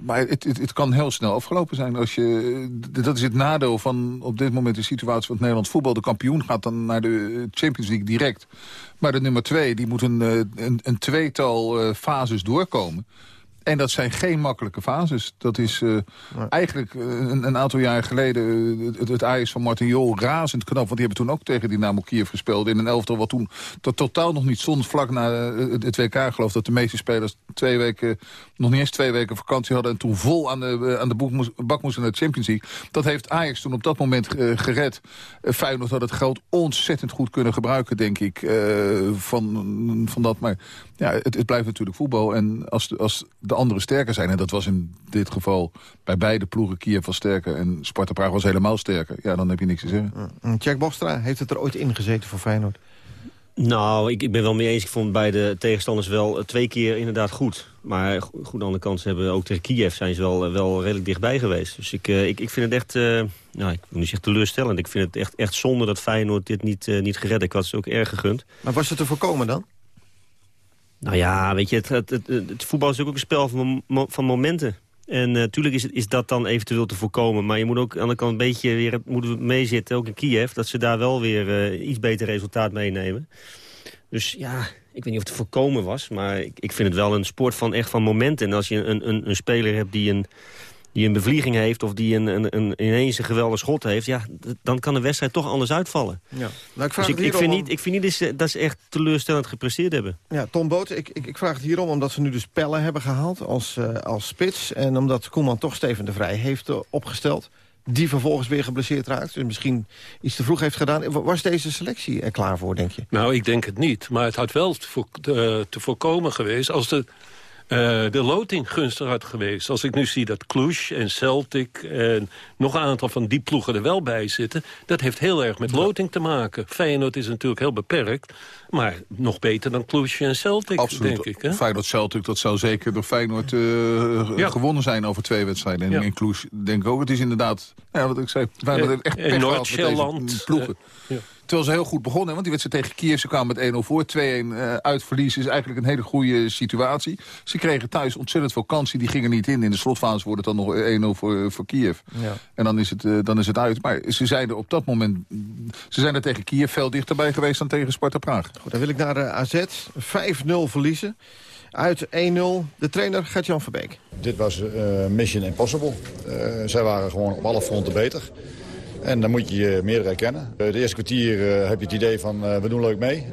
Maar het, het, het, kan heel snel afgelopen zijn. Als je, dat is het nadeel van op dit moment de situatie van het Nederlands voetbal. De kampioen gaat dan naar de Champions League direct. Maar de nummer twee, die moet een, een, een tweetal uh, fases doorkomen. En dat zijn geen makkelijke fases. Dat is uh, eigenlijk uh, een, een, aantal jaar geleden uh, het, het Ajax van Martin Jol razend knap. Want die hebben toen ook tegen Dynamo Kiev gespeeld. In een elftal wat toen tot totaal nog niet stond. Vlak na het WK geloof dat de meeste spelers twee weken, nog niet eens twee weken vakantie hadden. En toen vol aan de, aan de boek moest, bak moesten naar de Champions League. Dat heeft Ajax toen op dat moment gered. Feyenoord had het geld ontzettend goed kunnen gebruiken, denk ik. van, van dat. Maar ja, het, het blijft natuurlijk voetbal. En als, als de anderen sterker zijn... en dat was in dit geval bij beide ploegen Kiev was sterker... en Sparta Praag was helemaal sterker, ja, dan heb je niks te zeggen. Jack Bostra, heeft het er ooit ingezeten voor Feyenoord? Nou, ik, ik ben wel mee eens. Ik vond beide tegenstanders wel twee keer inderdaad goed. Maar goed, aan de andere kant, hebben ook tegen Kiev zijn ze wel, wel redelijk dichtbij geweest. Dus ik, ik, ik vind het echt, uh, nou, ik wil niet zeggen teleurstellend. Ik vind het echt, echt zonde dat Feyenoord dit niet, uh, niet gered. Ik had ze ook erg gegund. Maar was het te voorkomen dan? Nou ja, weet je, het, het, het, voetbal is ook een spel van, van momenten. En natuurlijk uh, is, is dat dan eventueel te voorkomen. Maar je moet ook aan de kant een beetje weer moeten meezitten, ook in Kiev... dat ze daar wel weer uh, iets beter resultaat meenemen. Dus ja, ik weet niet of het te voorkomen was... maar ik, ik vind het wel een sport van echt van momenten. En als je een, een, een speler hebt die een die een bevlieging heeft of die een, een, een, ineens een geweldig schot heeft... Ja, dan kan de wedstrijd toch anders uitvallen. Ja. Nou, ik, vraag dus ik, ik, vind niet, ik vind niet dat ze echt teleurstellend gepresteerd hebben. Ja, Tom Boot, ik, ik, ik vraag het hierom omdat ze nu dus Pellen hebben gehaald als, uh, als spits... en omdat Koeman toch Steven de Vrij heeft uh, opgesteld die vervolgens weer geblesseerd raakt. Dus misschien iets te vroeg heeft gedaan. Was deze selectie er klaar voor, denk je? Nou, ik denk het niet. Maar het had wel te, voor, te, te voorkomen geweest... als de de loting gunstig had geweest. Als ik nu zie dat Cluj en Celtic en nog een aantal van die ploegen er wel bij zitten... dat heeft heel erg met loting te maken. Feyenoord is natuurlijk heel beperkt, maar nog beter dan Cluj en Celtic, Absoluut. denk ik. Hè? Feyenoord-Celtic, dat zou zeker door Feyenoord uh, ja. gewonnen zijn over twee wedstrijden. En ja. in Cluj denk ik ook, het is inderdaad, ja, wat ik zei, Feyenoord heeft echt pech gehad met deze ploegen. Uh, ja. Terwijl ze heel goed begonnen. Want die wedstrijd tegen Kiev, ze kwamen met 1-0 voor. 2-1 uh, uitverlies is eigenlijk een hele goede situatie. Ze kregen thuis ontzettend veel kansen. Die gingen niet in. In de slotfase wordt het dan nog 1-0 voor, voor Kiev. Ja. En dan is, het, uh, dan is het uit. Maar ze zijn er op dat moment... Ze zijn er tegen Kiev veel dichterbij geweest dan tegen Sparta Praag. Goed, dan wil ik naar de AZ. 5-0 verliezen. Uit 1-0. De trainer Gert-Jan Verbeek. Dit was uh, mission impossible. zij waren gewoon op alle fronten beter. En dan moet je je meer herkennen. De eerste kwartier uh, heb je het idee van uh, we doen leuk mee.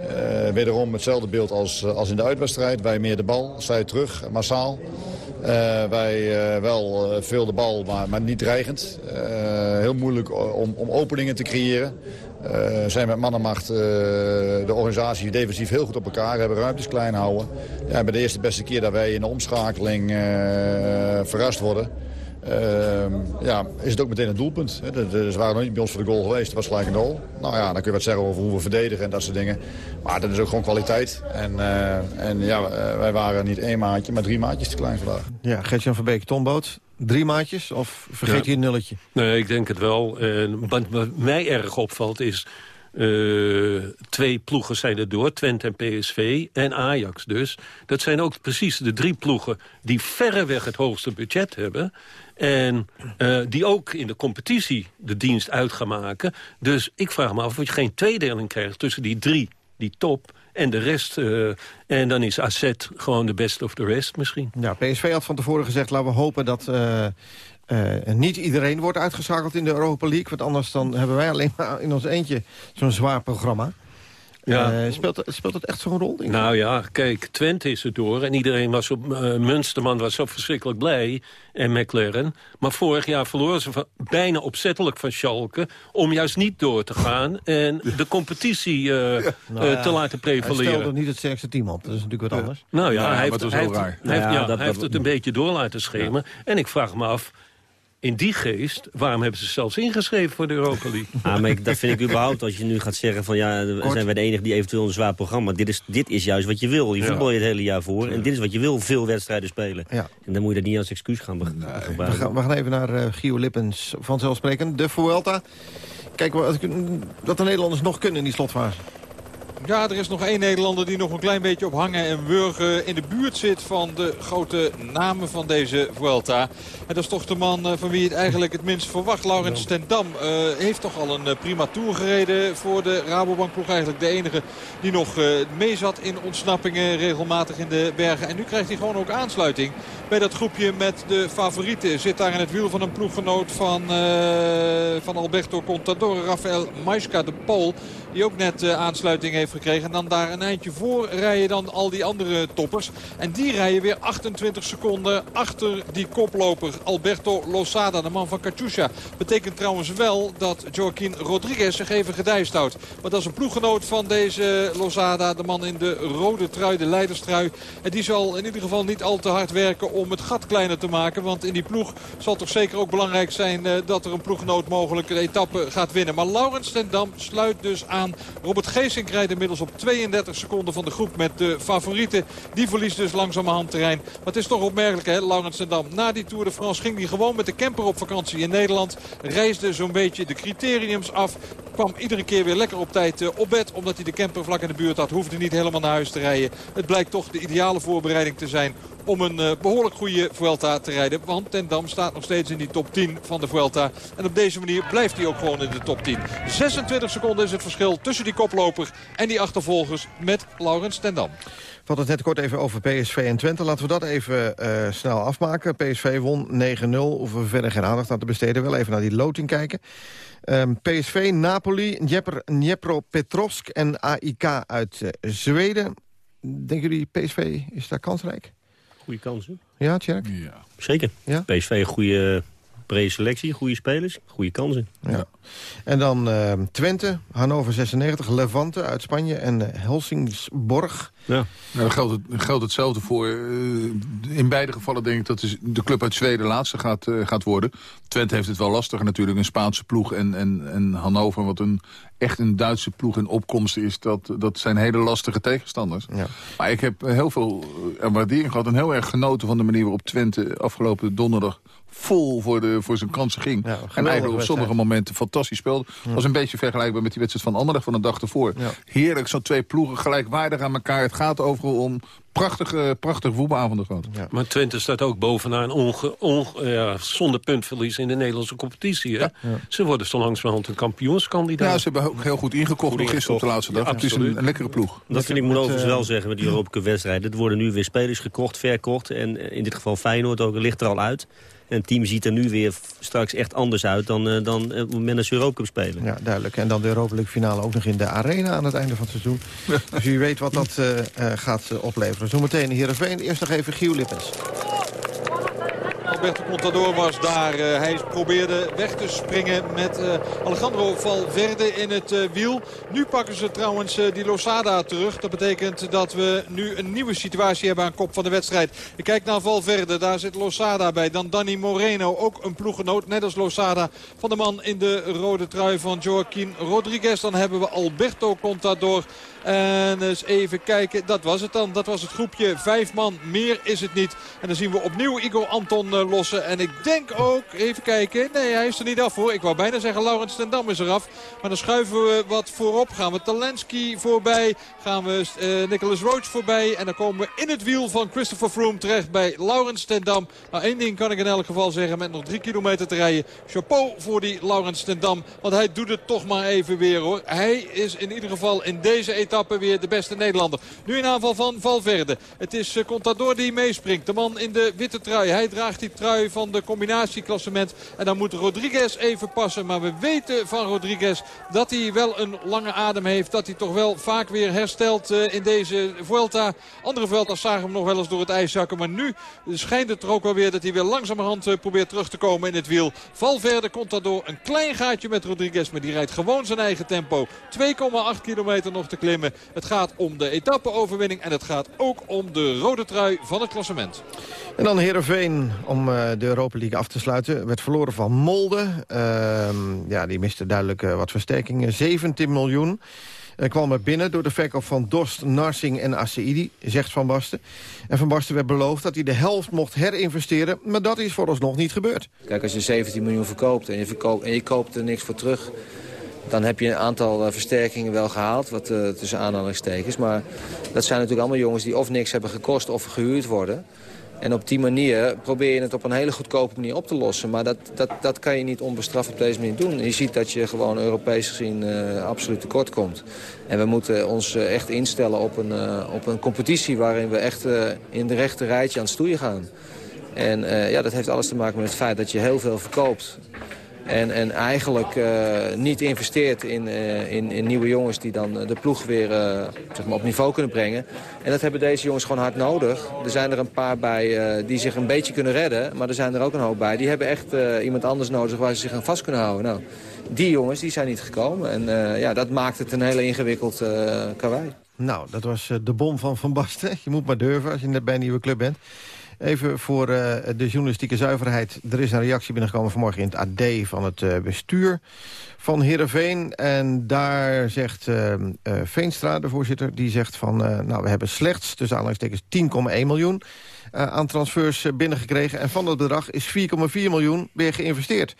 Wederom hetzelfde beeld als, als in de uitwedstrijd. Wij meer de bal, zij terug, massaal. wij wel veel de bal, maar, maar niet dreigend. heel moeilijk om, om openingen te creëren. Uh, zijn met mannenmacht de organisatie defensief heel goed op elkaar. Hebben ruimtes klein houden. Ja, bij de eerste beste keer dat wij in de omschakeling verrast worden... Uh, ja, is het ook meteen een doelpunt. Ze waren nog niet bij ons voor de goal geweest. Het was gelijk een goal. Nou ja, dan kun je wat zeggen over hoe we verdedigen en dat soort dingen. Maar dat is ook gewoon kwaliteit. En, uh, en ja, wij waren niet één maatje, maar drie maatjes te klein vandaag. Ja, Gertjan van Beek, Tomboot. Drie maatjes of vergeet je ja. een nulletje? Nee, ik denk het wel. En wat mij erg opvalt is... Uh, twee ploegen zijn er door, Twente en PSV en Ajax dus. Dat zijn ook precies de drie ploegen die verreweg het hoogste budget hebben. En uh, die ook in de competitie de dienst uit gaan maken. Dus ik vraag me af of je geen tweedeling krijgt tussen die drie, die top... En de rest, uh, en dan is AZ gewoon de best of the rest misschien. Ja, PSV had van tevoren gezegd, laten we hopen dat... Uh, niet iedereen wordt uitgeschakeld in de Europa League. Want anders dan hebben wij alleen maar in ons eentje zo'n zwaar programma. Ja. Uh, speelt, speelt het echt zo'n rol? Denk nou ja, kijk, Twente is er door. En iedereen was op... Uh, Munsterman was zo verschrikkelijk blij. En McLaren. Maar vorig jaar verloren ze van, bijna opzettelijk van Schalke... om juist niet door te gaan en de competitie uh, ja. nou ja, te laten prevaleren. Hij stelde niet het sterkste team op. Dat is natuurlijk wat anders. Nou ja, hij heeft, hij heeft, hij heeft, ja, dat, hij heeft het een beetje door laten schemen. En ik vraag me af in die geest, waarom hebben ze zelfs ingeschreven voor de Europa League? [LAUGHS] Ah, maar ik, dat vind ik überhaupt, als je nu gaat zeggen van ja, we zijn wij de enige die eventueel een zwaar programma. Dit is, dit is juist wat je wil. Je Ja. voetbal je het hele jaar voor. En dit is wat je wil, veel wedstrijden spelen. Ja. En dan moet je dat niet als excuus gaan We gebruiken. gaan, we gaan even naar eh Gio Lippens, vanzelfsprekend. De Vuelta. Kijk wat, wat de Nederlanders nog kunnen in die slotfase. Ja, er is nog één Nederlander die nog een klein beetje op hangen en wurgen in de buurt zit van de grote namen van deze Vuelta. En dat is toch de man eh, van wie het eigenlijk het minst verwacht. Laurens ten Dam eh, heeft toch al een eh, prima tour gereden voor de Rabobank ploeg. Eigenlijk de enige die nog eh, mee zat in ontsnappingen regelmatig in de bergen. En nu krijgt hij gewoon ook aansluiting bij dat groepje met de favorieten. Zit daar in het wiel van een ploeggenoot van, eh, van Alberto Contador, Rafael Majska, de Pool. Die ook net eh, aansluiting heeft gekregen. En dan daar een eindje voor rijden dan al die andere toppers. En die rijden weer 28 seconden achter die koploper Alberto Losada, de man van Katusha. Betekent trouwens wel dat Joaquin Rodriguez zich even gedijst houdt. Want dat is een ploeggenoot van deze Losada. De man in de rode trui, de leiderstrui. En die zal in ieder geval niet al te hard werken om het gat kleiner te maken. Want in die ploeg zal toch zeker ook belangrijk zijn eh, dat er een ploeggenoot mogelijk een etappe gaat winnen. Maar Laurens ten Dam sluit dus aan. Robert Geesink rijdt inmiddels op 32 seconden van de groep met de favorieten. Die verliest dus langzamerhand terrein. Maar het is toch opmerkelijk hè, Laurens. Na die Tour de France ging hij gewoon met de camper op vakantie in Nederland. Reisde zo'n beetje de criteriums af. Kwam iedere keer weer lekker op tijd eh, op bed. Omdat hij de camper vlak in de buurt had. Hoefde niet helemaal naar huis te rijden. Het blijkt toch de ideale voorbereiding te zijn om een eh, behoorlijk goede Vuelta te rijden. Want Ten Dam staat nog steeds in die top 10 van de Vuelta. En op deze manier blijft hij ook gewoon in de top 10. 26 seconden is het verschil tussen die koploper en die achtervolgers met Laurens Ten Dam. We het net kort even over PSV en Twente. Laten we dat even eh, snel afmaken. PSV won 9-0. Hoeven we verder geen aandacht aan te besteden. Wel even naar die loting kijken. Ehm, PSV, Napoli, Dnieper, Dnepropetrovsk en AIK uit eh, Zweden. Denken jullie PSV is daar kansrijk? Goede kansen. Ja, Tjerk? Ja. Zeker. Ja? PSV een goede brede selectie, goede spelers, goede kansen. Ja. En dan ehm, Twente, Hannover 96, Levante uit Spanje en eh, Helsingsborg. Ja. Nou, daar geldt, het, geldt hetzelfde voor. eh, in beide gevallen denk ik dat de- de club uit Zweden laatste gaat, eh, gaat worden. Twente heeft het wel lastiger natuurlijk. Een Spaanse ploeg en, en, en Hannover, wat een, echt een Duitse ploeg in opkomst is. Dat, dat zijn hele lastige tegenstanders. Ja. Maar ik heb heel veel waardering gehad en heel erg genoten van de manier waarop Twente afgelopen donderdag vol voor, de, voor zijn kansen ging. en eigenlijk op sommige momenten fantastisch speelde. was een beetje vergelijkbaar met die wedstrijd van Anderlecht van de dag ervoor. Heerlijk, zo'n twee ploegen gelijkwaardig aan elkaar. Het gaat overal om prachtige, prachtige voetbalavonden gehad. Maar Twente staat ook bovenaan onge, onge- ja, zonder puntverlies in de Nederlandse competitie. Hè? Ze worden zo langzamerhand een kampioenskandidaat. Ja, ze hebben ook heel goed ingekocht nog gisteren op de laatste dag. Ja, het is een, absoluut. een lekkere ploeg. Dat vind ik moet overigens wel zeggen met die Europa Cup wedstrijden. Er worden nu weer spelers gekocht, verkocht. En eh, in dit geval Feyenoord ook, ligt er al uit. En het team ziet er nu weer straks echt anders uit dan, eh, dan eh, op het moment dat ze Europa Cup spelen. Ja, duidelijk. En dan de Europa League finale ook nog in de arena aan het einde van het seizoen. [LAUGHS] dus u weet wat dat eh, gaat opleveren. Zometeen Heerenveen. Eerst nog even Giel Lippens. Alberto Contador was daar. Eh, hij probeerde weg te springen met eh, Alejandro Valverde in het eh, wiel. Nu pakken ze trouwens die Losada terug. Dat betekent dat we nu een nieuwe situatie hebben aan kop van de wedstrijd. Ik kijk naar Valverde, daar zit Losada bij. Dan Danny Moreno, ook een ploeggenoot, net als Losada... van de man in de rode trui van Joaquin Rodriguez. Dan hebben we Alberto Contador... En eens even kijken, dat was het dan. Dat was het groepje. Vijf man, meer is het niet. En dan zien we opnieuw Igor Anton eh, lossen. En ik denk ook, even kijken. Nee, hij is er niet af hoor. Ik wou bijna zeggen, Laurens ten Dam is eraf. Maar dan schuiven we wat voorop. Gaan we Talensky voorbij. Gaan we eh, Nicholas Roach voorbij. En dan komen we in het wiel van Christopher Froome terecht bij Laurens ten Dam. Nou, één ding kan ik in elk geval zeggen. Met nog drie kilometer te rijden. Chapeau voor die Laurens ten Dam. Want hij doet het toch maar even weer hoor. Hij is in ieder geval in deze etappe weer de beste Nederlander. Nu een aanval van Valverde. Het is eh, Contador die meespringt. De man in de witte trui. Hij draagt die trui van de combinatieklassement. En dan moet Rodriguez even passen. Maar we weten van Rodriguez dat hij wel een lange adem heeft. Dat hij toch wel vaak weer herstelt eh, in deze Vuelta. Andere Vueltas zagen hem nog wel eens door het ijs zakken. Maar nu schijnt het er ook wel weer dat hij weer langzamerhand eh, probeert terug te komen in het wiel. Valverde Contador een klein gaatje met Rodriguez. Maar die rijdt gewoon zijn eigen tempo. 2,8 kilometer nog te klimmen. Het gaat om de etappe-overwinning. En het gaat ook om de rode trui van het klassement. En dan Heerenveen om om eh, de Europa League af te sluiten. Werd verloren van Molde. Ehm, ja, die miste duidelijk eh, wat versterkingen. 17 miljoen. Er kwam er binnen door de verkoop van Dost, Narsing en Asaidi, zegt Van Basten. En Van Basten werd beloofd dat hij de helft mocht herinvesteren, maar dat is vooralsnog niet gebeurd. Kijk, als je 17 miljoen verkoopt en je, verkoopt, en je koopt er niks voor terug... dan heb je een aantal uh, versterkingen wel gehaald, wat uh, tussen aanhalingstekens. Maar dat zijn natuurlijk allemaal jongens die of niks hebben gekost of gehuurd worden... En op die manier probeer je het op een hele goedkope manier op te lossen. Maar dat, dat, dat kan je niet onbestraft op deze manier doen. Je ziet dat je gewoon Europees gezien uh, absoluut tekort komt. En we moeten ons echt instellen op een, op een competitie... waarin we echt in de rechte rijtje aan het stoeien gaan. En ja, dat heeft alles te maken met het feit dat je heel veel verkoopt. En, en eigenlijk uh, niet investeert in, uh, in, in, nieuwe jongens die dan de ploeg weer zeg maar op niveau kunnen brengen. En dat hebben deze jongens gewoon hard nodig. Er zijn er een paar bij die zich een beetje kunnen redden. Maar er zijn er ook een hoop bij. Die hebben echt iemand anders nodig waar ze zich aan vast kunnen houden. Nou, die jongens die zijn niet gekomen. En ja, dat maakt het een hele ingewikkeld karwei. Nou, dat was de bom van Van Basten. Je moet maar durven als je net bij een nieuwe club bent. Even voor uh, de journalistieke zuiverheid. Er is een reactie binnengekomen vanmorgen in het AD van het uh, bestuur van Heerenveen. En daar zegt uh, Veenstra, de voorzitter, die zegt van... nou, we hebben slechts, tussen aanhalingstekens, 10,1 miljoen aan transfers binnengekregen. En van dat bedrag is 4,4 miljoen weer geïnvesteerd.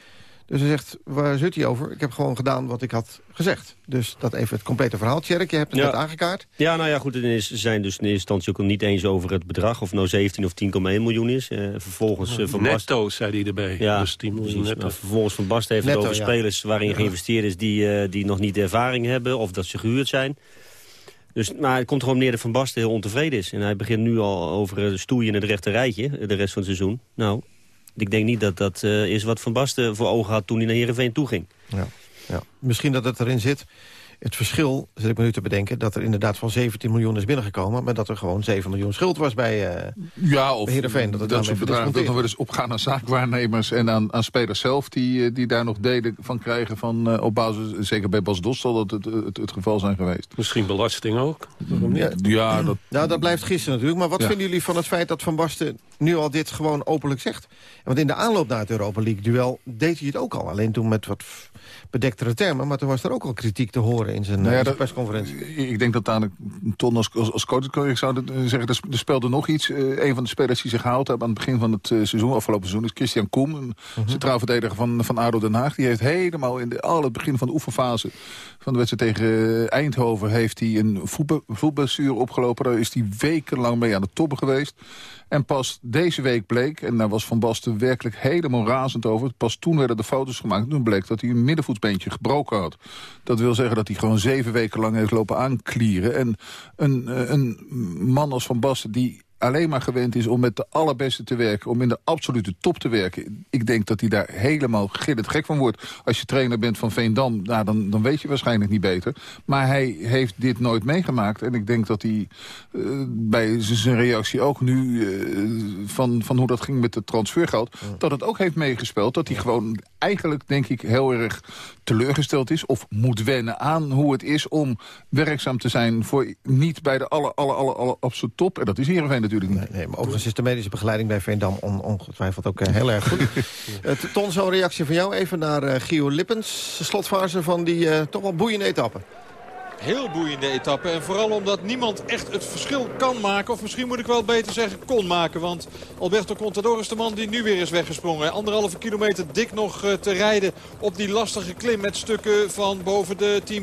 Dus hij zegt, waar zit hij over? Ik heb gewoon gedaan wat ik had gezegd. Dus dat even het complete verhaal. Tjerk, je hebt het ja. net aangekaart. Ja, nou ja, goed. Ze zijn dus in eerste instantie ook niet eens over het bedrag... of nou 17 of 10,1 miljoen is. Uh, vervolgens uh, Van Netto, Bast... zei hij erbij. Ja, dus 10 miljoen netto. Nou, vervolgens Van Basten heeft netto, het over ja. spelers waarin ja. geïnvesteerd is... Die, uh, die nog niet de ervaring hebben of dat ze gehuurd zijn. Dus, maar het komt gewoon neer dat Van Basten heel ontevreden is. En hij begint nu al over stoeien in het rechte rijtje... de rest van het seizoen. Nou, ik denk niet dat dat uh, is wat Van Basten voor ogen had toen hij naar Heerenveen toe ging. Ja, ja. Misschien dat het erin zit. Het verschil, zit ik me nu te bedenken, dat er inderdaad van 17 miljoen is binnengekomen... maar dat er gewoon 7 miljoen schuld was bij, uh, ja, of Heerenveen. Dat, het dat soort bedragen dat nog wel eens opgaan aan zaakwaarnemers... en aan, aan spelers zelf die, die daar nog delen van krijgen... Van, uh, op basis, zeker bij Bas Dost zal dat het, het, het, geval zijn geweest. Misschien belasting ook? Ja, ja, dat... Nou, dat blijft gisteren natuurlijk. Maar wat ja. vinden jullie van het feit dat Van Basten nu al dit gewoon openlijk zegt? Want in de aanloop naar het Europa League-duel deed hij het ook al. Alleen toen met wat bedektere termen. Maar toen was er ook al kritiek te horen in zijn, nou ja, in zijn persconferentie. Ik denk dat aan Ton als, als, als coach ik zou zeggen, er speelde nog iets. Uh, een van de spelers die zich gehaald hebben aan het begin van het uh, seizoen, afgelopen seizoen, is Christian Koem, een uh -huh. centraal verdediger van, van ADO Den Haag. Die heeft helemaal in de, al het begin van de oefenfase van de wedstrijd tegen Eindhoven heeft hij een voetbalblessure opgelopen. Daar is hij wekenlang mee aan de toppen geweest. En pas deze week bleek, en daar was Van Basten werkelijk helemaal razend over... pas toen werden de foto's gemaakt. Toen bleek dat hij een middenvoetsbeentje gebroken had. Dat wil zeggen dat hij gewoon zeven weken lang heeft lopen aanklieren. En een, een man als Van Basten die alleen maar gewend is om met de allerbeste te werken... om in de absolute top te werken. Ik denk dat hij daar helemaal gillend gek van wordt. Als je trainer bent van Veendam, nou, dan, dan weet je waarschijnlijk niet beter. Maar hij heeft dit nooit meegemaakt. En ik denk dat hij uh, bij zijn reactie ook nu... Uh, van, van hoe dat ging met het transfergeld... Ja. dat het ook heeft meegespeeld. Dat hij gewoon eigenlijk, denk ik, heel erg teleurgesteld is... of moet wennen aan hoe het is om werkzaam te zijn... voor niet bij de aller, aller, aller, aller absolute top. En dat is Heerenveen natuurlijk niet. Nee, nee, maar overigens is de medische begeleiding bij Veendam on, ongetwijfeld ook uh, heel erg goed. [LAUGHS] uh, Ton, zo'n reactie van jou even naar uh, Gio Lippens. Slotfase van die toch wel boeiende etappe. Heel boeiende etappe. En vooral omdat niemand echt het verschil kan maken. Of misschien moet ik wel beter zeggen kon maken. Want Alberto Contador is de man die nu weer is weggesprongen. Anderhalve kilometer dik nog te rijden op die lastige klim. Met stukken van boven de 10%.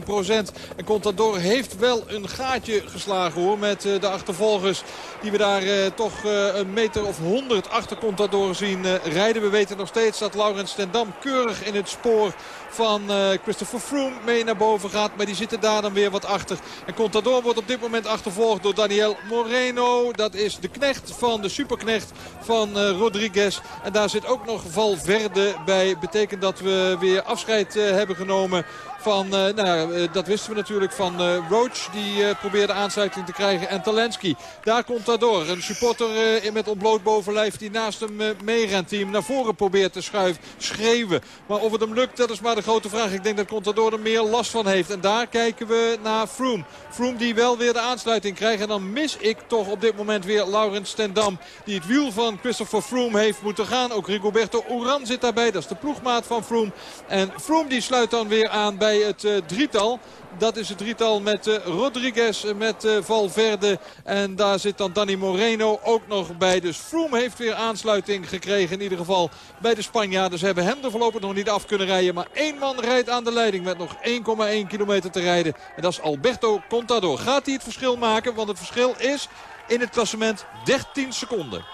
En Contador heeft wel een gaatje geslagen hoor. Met de achtervolgers die we daar uh, toch een meter of 100 achter Contador zien rijden. We weten nog steeds dat Laurens ten Dam keurig in het spoor van Christopher Froome mee naar boven gaat. Maar die zitten daar dan weer wat achter. En Contador wordt op dit moment achtervolgd door Daniel Moreno. Dat is de knecht van de superknecht van Rodriguez. En daar zit ook nog Valverde bij. Betekent dat we weer afscheid hebben genomen van, nou, dat wisten we natuurlijk van Roach. Die probeerde aansluiting te krijgen. En Talensky, daar komt daardoor. Een supporter met ontbloot bovenlijf die naast hem meerent. Die hem naar voren probeert te schuiven, schreeuwen. Maar of het hem lukt, dat is maar de grote vraag. Ik denk dat Contador er meer last van heeft. En daar kijken we naar Froome. Froome die wel weer de aansluiting krijgt. En dan mis ik toch op dit moment weer Laurens Stendam. Die het wiel van Christopher Froome heeft moeten gaan. Ook Rigoberto Uran zit daarbij. Dat is de ploegmaat van Froome. En Froome die sluit dan weer aan bij het uh, drietal. Dat is het drietal met uh, Rodriguez, met uh, Valverde. En daar zit dan Danny Moreno ook nog bij. Dus Froome heeft weer aansluiting gekregen in ieder geval bij de Spanjaarden. Ze hebben hem er voorlopig nog niet af kunnen rijden. Maar één man rijdt aan de leiding met nog 1,1 kilometer te rijden. En dat is Alberto Contador. Gaat hij het verschil maken? Want het verschil is in het klassement 13 seconden.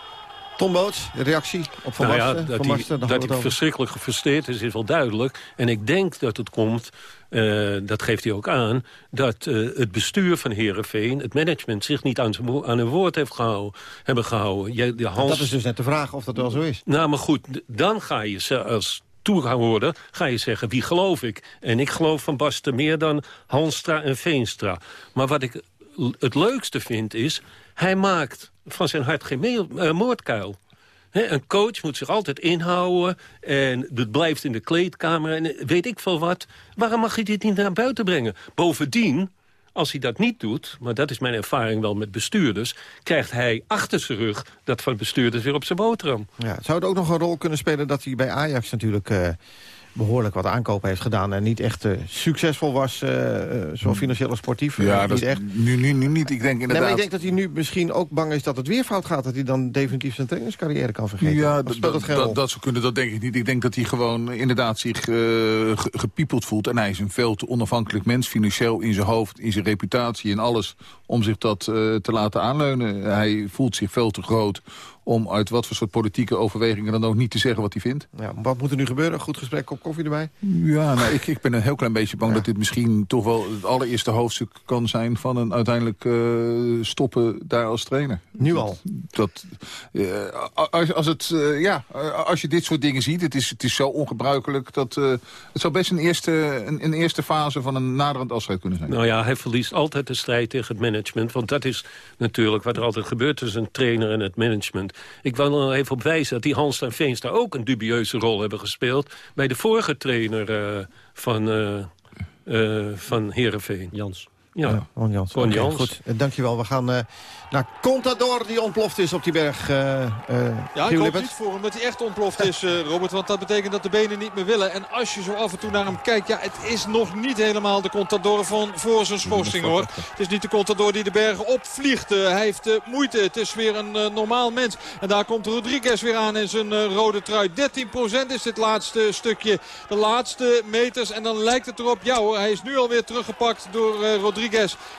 Tom Boots, reactie op Van nou Basten? Dat hij, dat hij verschrikkelijk gefrustreerd is, is wel duidelijk. En ik denk dat het komt, uh, dat geeft hij ook aan... dat uh, het bestuur van Herenveen, het management... zich niet aan, zijn, aan hun woord heeft gehouden, hebben gehouden. Je, de Hans... Dat is dus net de vraag of dat wel zo is. Nou, maar goed, dan ga je als toehoorder ga je zeggen, wie geloof ik? En ik geloof Van Basten meer dan Hanstra en Veenstra. Maar wat ik het leukste vind is... hij maakt van zijn hart geen uh, moordkuil. een coach moet zich altijd inhouden en het blijft in de kleedkamer en weet ik veel wat. Waarom mag je dit niet naar buiten brengen? Bovendien, als hij dat niet doet, maar dat is mijn ervaring wel met bestuurders... krijgt hij achter zijn rug dat van bestuurders weer op zijn boterham. Ja, zou het ook nog een rol kunnen spelen dat hij bij Ajax natuurlijk... Uh behoorlijk wat aankopen heeft gedaan... en niet echt uh, succesvol was, uh, zowel financieel als sportief. Ja, dat echt. Nu, nu, nu niet. Ik denk inderdaad... Nee, maar ik denk dat hij nu misschien ook bang is dat het weer fout gaat... dat hij dan definitief zijn trainerscarrière kan vergeten. Ja, dat, dat, dat, dat zou kunnen, dat denk ik niet. Ik denk dat hij gewoon inderdaad zich uh, gepiepeld voelt. En hij is een veel te onafhankelijk mens, financieel in zijn hoofd... in zijn reputatie en alles, om zich dat te laten aanleunen. Hij voelt zich veel te groot om uit wat voor soort politieke overwegingen dan ook niet te zeggen wat hij vindt. Ja, wat moet er nu gebeuren? Goed gesprek, op koffie erbij? Ja, nou, ik, ik ben een heel klein beetje bang dat dit misschien toch wel het allereerste hoofdstuk kan zijn van een uiteindelijk uh, stoppen daar als trainer. Nu al? Dat, uh, als, als, het, uh, ja, als je dit soort dingen ziet, het is, het is zo ongebruikelijk dat het zou best een eerste, een, een, eerste fase van een naderend afscheid kunnen zijn. Nou ja, hij verliest altijd de strijd tegen het management, want dat is natuurlijk wat er altijd gebeurt tussen een trainer en het management. Ik wil er even op wijzen dat die Hans en Veens daar ook een dubieuze rol hebben gespeeld... bij de vorige trainer uh, van, uh, van Heerenveen. Jans. Ja, ja Ron Jans. Ron Jans. Goed, dankjewel. We gaan naar Contador die ontploft is op die berg. Uh, ja, ik hoop niet voor hem dat hij echt ontploft is, uh, Robert. Want dat betekent dat de benen niet meer willen. En als je zo af en toe naar hem kijkt... ja, het is nog niet helemaal de Contador van voor zijn schorsing, hoor. [LAUGHS] Het is niet de Contador die de bergen opvliegt. Uh, hij heeft moeite. Het is weer een normaal mens. En daar komt Rodriguez weer aan in zijn rode trui. 13% is dit laatste stukje. De laatste meters. En dan lijkt het erop, ja hoor, hij is nu alweer teruggepakt door Rodriguez.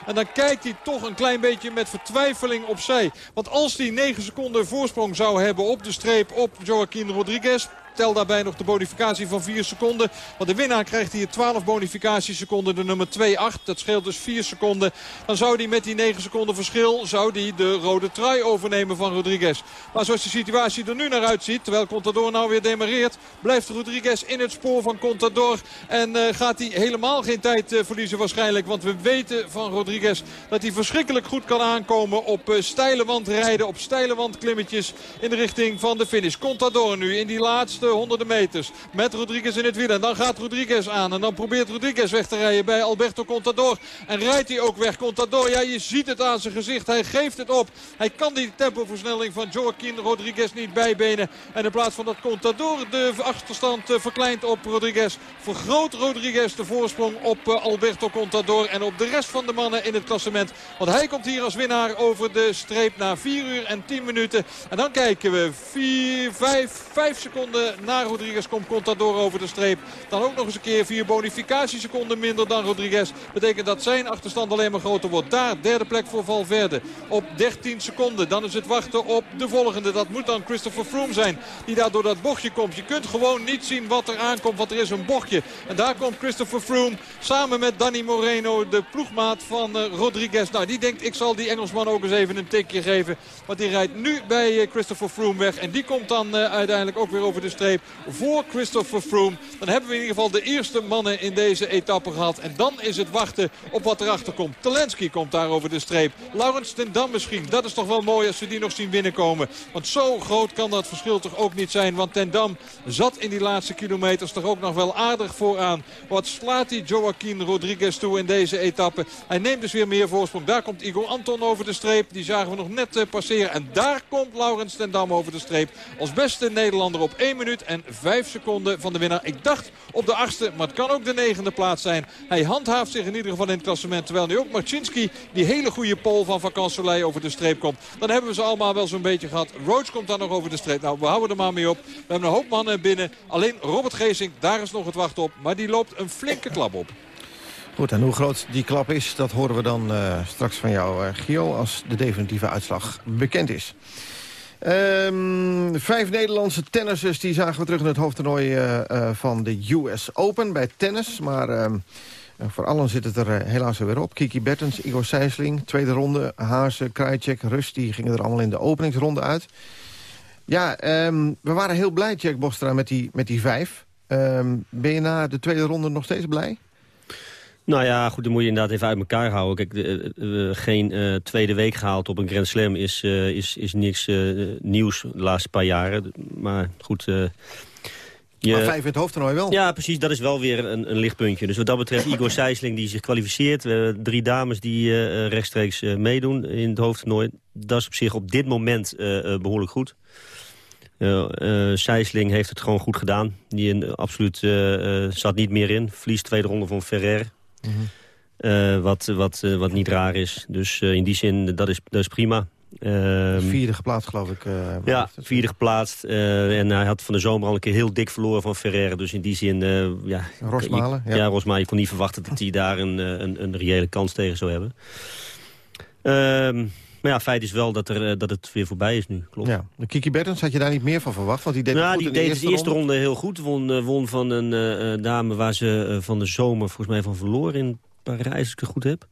En dan kijkt hij toch een klein beetje met vertwijfeling opzij. Want als hij 9 seconden voorsprong zou hebben op de streep op Joaquin Rodriguez... Tel daarbij nog de bonificatie van 4 seconden. Want de winnaar krijgt hier 12 bonificatieseconden. De nummer 2-8. Dat scheelt dus 4 seconden. Dan zou hij met die 9 seconden verschil zou die de rode trui overnemen van Rodriguez. Maar zoals de situatie er nu naar uitziet. Terwijl Contador nou weer demareert. Blijft Rodriguez in het spoor van Contador. En uh, gaat hij helemaal geen tijd uh, verliezen waarschijnlijk. Want we weten van Rodriguez dat hij verschrikkelijk goed kan aankomen op uh, steile wandrijden. Op steile wandklimmetjes in de richting van de finish. Contador nu in die laatste laatste honderden meters. Met Rodriguez in het wiel. En dan gaat Rodriguez aan. En dan probeert Rodriguez weg te rijden bij Alberto Contador. En rijdt hij ook weg. Contador, ja je ziet het aan zijn gezicht. Hij geeft het op. Hij kan die tempoversnelling van Joaquin Rodriguez niet bijbenen. En in plaats van dat Contador de achterstand eh, verkleint op Rodriguez. Vergroot Rodriguez de voorsprong op eh, Alberto Contador. En op de rest van de mannen in het klassement. Want hij komt hier als winnaar over de streep na 4 uur en 10 minuten. En dan kijken we 4, 5, 5 seconden na Rodriguez komt Contador over de streep. Dan ook nog eens een keer vier bonificatieseconden minder dan Rodriguez. Betekent dat zijn achterstand alleen maar groter wordt. Daar derde plek voor Valverde op 13 seconden. Dan is het wachten op de volgende. Dat moet dan Christopher Froome zijn die daar door dat bochtje komt. Je kunt gewoon niet zien wat er aankomt, want er is een bochtje. En daar komt Christopher Froome samen met Danny Moreno, de ploegmaat van uh, Rodriguez. Nou, die denkt ik zal die Engelsman ook eens even een tikje geven. Want die rijdt nu bij uh, Christopher Froome weg. En die komt dan uh, uiteindelijk ook weer over de streep voor Christopher Froome. Dan hebben we in ieder geval de eerste mannen in deze etappe gehad. En dan is het wachten op wat erachter komt. Talensky komt daar over de streep. Laurens ten Dam misschien. Dat is toch wel mooi als we die nog zien binnenkomen. Want zo groot kan dat verschil toch ook niet zijn. Want ten Dam zat in die laatste kilometers toch ook nog wel aardig vooraan. Wat slaat die Joaquin Rodriguez toe in deze etappe. Hij neemt dus weer meer voorsprong. Daar komt Igor Anton over de streep. Die zagen we nog net eh, passeren. En daar komt Laurens ten Dam over de streep. Als beste Nederlander op 1 minuut en 5 seconden van de winnaar. Ik dacht op de achtste, maar het kan ook de negende plaats zijn. Hij handhaaft zich in ieder geval in het klassement. Terwijl nu ook Marcinski die hele goede pol van Van Soleil over de streep komt. Dan hebben we ze allemaal wel zo'n beetje gehad. Rhodes komt dan nog over de streep. Nou, we houden er maar mee op. We hebben een hoop mannen binnen. Alleen Robert Geesing, daar is nog het wachten op. Maar die loopt een flinke klap op. Goed, en hoe groot die klap is, dat horen we dan uh, straks van jou, uh, Gio... als de definitieve uitslag bekend is. Um, vijf Nederlandse tennissers die zagen we terug in het hoofdtoernooi uh, van de US Open bij tennis. Maar um, voor allen zit het er helaas weer op. Kiki Bertens, Igor Sijsling, tweede ronde. Haase, Krajcek, Rust, die gingen er allemaal in de openingsronde uit. Ja, um, we waren heel blij, Jack Bostra, met die, met die vijf. ben je na de tweede ronde nog steeds blij? Nou ja, goed, dan moet je inderdaad even uit elkaar houden. Kijk, de, geen uh, tweede week gehaald op een Grand Slam is, uh, is, is niks uh, nieuws de laatste paar jaren. Maar goed... Je... Maar vijf in het hoofdtoernooi wel. Ja, precies. Dat is wel weer een, een lichtpuntje. Dus wat dat betreft Igor [LAUGHS] Sijsling die zich kwalificeert. We hebben drie dames die rechtstreeks meedoen in het hoofdtoernooi. Dat is op zich op dit moment behoorlijk goed. Sijsling heeft het gewoon goed gedaan. Die absoluut zat niet meer in. Verliest tweede ronde van Ferrer. Uh, wat, wat, uh, wat niet raar is. Dus uh, in die zin, dat is, dat is prima. Ehm, vierde geplaatst, geloof ik. ja, vierde geplaatst. en hij had van de zomer al een keer heel dik verloren van Ferrer. Dus in die zin... ja, Rosmalen? Ja, ja Rosmalen. Je kon niet verwachten dat hij daar een, een, een reële kans tegen zou hebben. Ehm, maar ja, feit is wel dat, er, dat het weer voorbij is nu, klopt. Ja. Kiki Bertens, had je daar niet meer van verwacht? Want die deed, nou, die deed de eerste, de eerste ronde. heel goed. Won, won van een uh, dame waar ze uh, van de zomer volgens mij van verloren in Parijs, als ik het goed heb.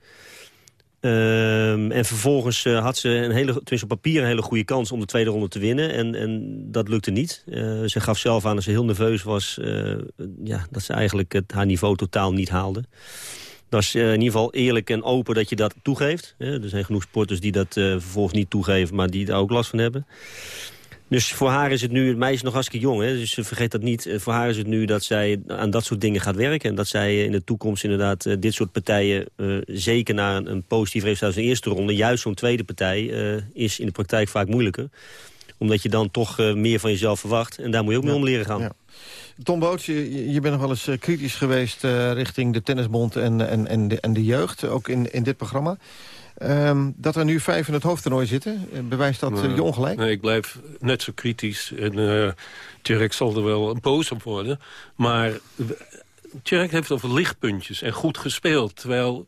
Um, en vervolgens uh, had ze een hele, tenminste op papier een hele goede kans om de tweede ronde te winnen. En, en dat lukte niet. Uh, ze gaf zelf aan dat ze heel nerveus was. Uh, ja, dat ze eigenlijk het, haar niveau totaal niet haalde. Dat is in ieder geval eerlijk en open dat je dat toegeeft. er zijn genoeg sporters die dat vervolgens niet toegeven, maar die er ook last van hebben. Dus voor haar is het nu, het meisje is nog hartstikke jong, hè, dus vergeet dat niet. Voor haar is het nu dat zij aan dat soort dingen gaat werken. En dat zij in de toekomst inderdaad dit soort partijen... Uh, zeker na een, een positief resultaat in de eerste ronde... juist zo'n tweede partij uh, is in de praktijk vaak moeilijker. Omdat je dan toch meer van jezelf verwacht. En daar moet je ook ja. mee om leren gaan. Ja. Tom Boots, je, je, bent nog wel eens kritisch geweest... richting de Tennisbond en, en, en, de, en de jeugd, ook in, in dit programma. Um, dat er nu vijf in het hoofdtoernooi zitten, bewijst dat je ongelijk? Nee, ik blijf net zo kritisch. En uh, Tjerk zal er wel een boos op worden. Maar Tjerk heeft over lichtpuntjes en goed gespeeld. Terwijl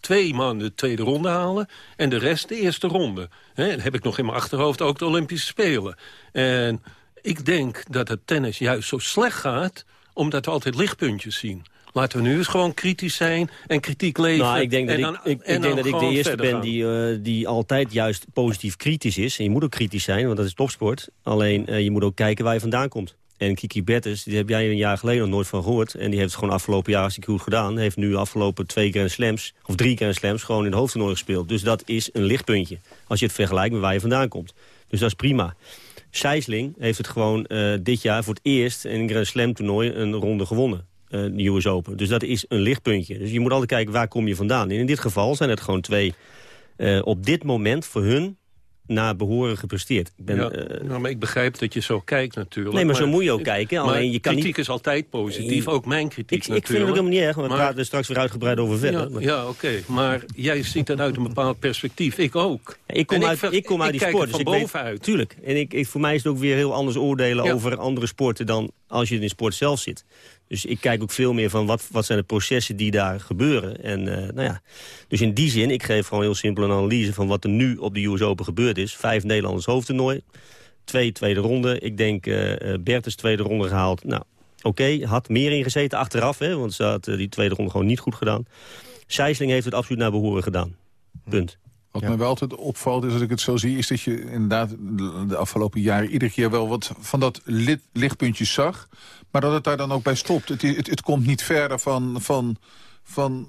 twee maanden de tweede ronde halen en de rest de eerste ronde. He, heb ik nog in mijn achterhoofd ook de Olympische Spelen. En ik denk dat het tennis juist zo slecht gaat... omdat we altijd lichtpuntjes zien. Laten we nu eens gewoon kritisch zijn en kritiek leven. Nou, ik denk dat, dan, ik, ik, ik, denk dat ik de eerste ben die, uh, die altijd juist positief kritisch is. En je moet ook kritisch zijn, want dat is topsport. Alleen, uh, je moet ook kijken waar je vandaan komt. En Kiki Bertens, die heb jij een jaar geleden nog nooit van gehoord. En die heeft het gewoon afgelopen jaar hartstikke goed gedaan. Heeft nu afgelopen twee Grand Slams, of drie Grand Slams, gewoon in de hoofdtoernooi gespeeld. Dus dat is een lichtpuntje. Als je het vergelijkt met waar je vandaan komt. Dus dat is prima. Sijsling heeft het gewoon uh, dit jaar voor het eerst in een Grand Slam toernooi een ronde gewonnen uh, de US Open. Dus dat is een lichtpuntje. Dus je moet altijd kijken waar kom je vandaan. En in dit geval zijn het gewoon twee uh, op dit moment voor hun naar behoren gepresteerd. Ik ben, ja, uh, nou, maar ik begrijp dat je zo kijkt natuurlijk. Nee, maar, maar zo moet je ook kijken. Alleen, je kan kritiek niet... is altijd positief, ook mijn kritiek ik, natuurlijk. Ik vind het helemaal niet erg, we maar... praten er straks weer uitgebreid over verder. Ja, maar... ja oké. Okay. Maar jij ziet dat uit een bepaald perspectief. Ik ook. Ja, ik kom uit, ik, ik kom uit die sport. Dus van ik bovenuit. Tuurlijk. En ik, voor mij is het ook weer heel anders oordelen ja. over andere sporten... dan als je in de sport zelf zit. Dus ik kijk ook veel meer van wat, wat zijn de processen die daar gebeuren. En, uh, nou ja. Dus in die zin, ik geef gewoon heel simpel een analyse... van wat er nu op de US Open gebeurd is. Vijf Nederlanders hoofdtoernooi. Twee tweede ronde. Ik denk uh, Bertens tweede ronde gehaald. Nou, oké, had meer ingezeten achteraf. Hè, want ze had die tweede ronde gewoon niet goed gedaan. Sijsling heeft het absoluut naar behoren gedaan. Punt. Wat mij wel altijd opvalt, is als ik het zo zie... is dat je inderdaad de afgelopen jaren iedere keer wel wat van dat lichtpuntje zag... maar dat het daar dan ook bij stopt. Het, het, het komt niet verder van... van, van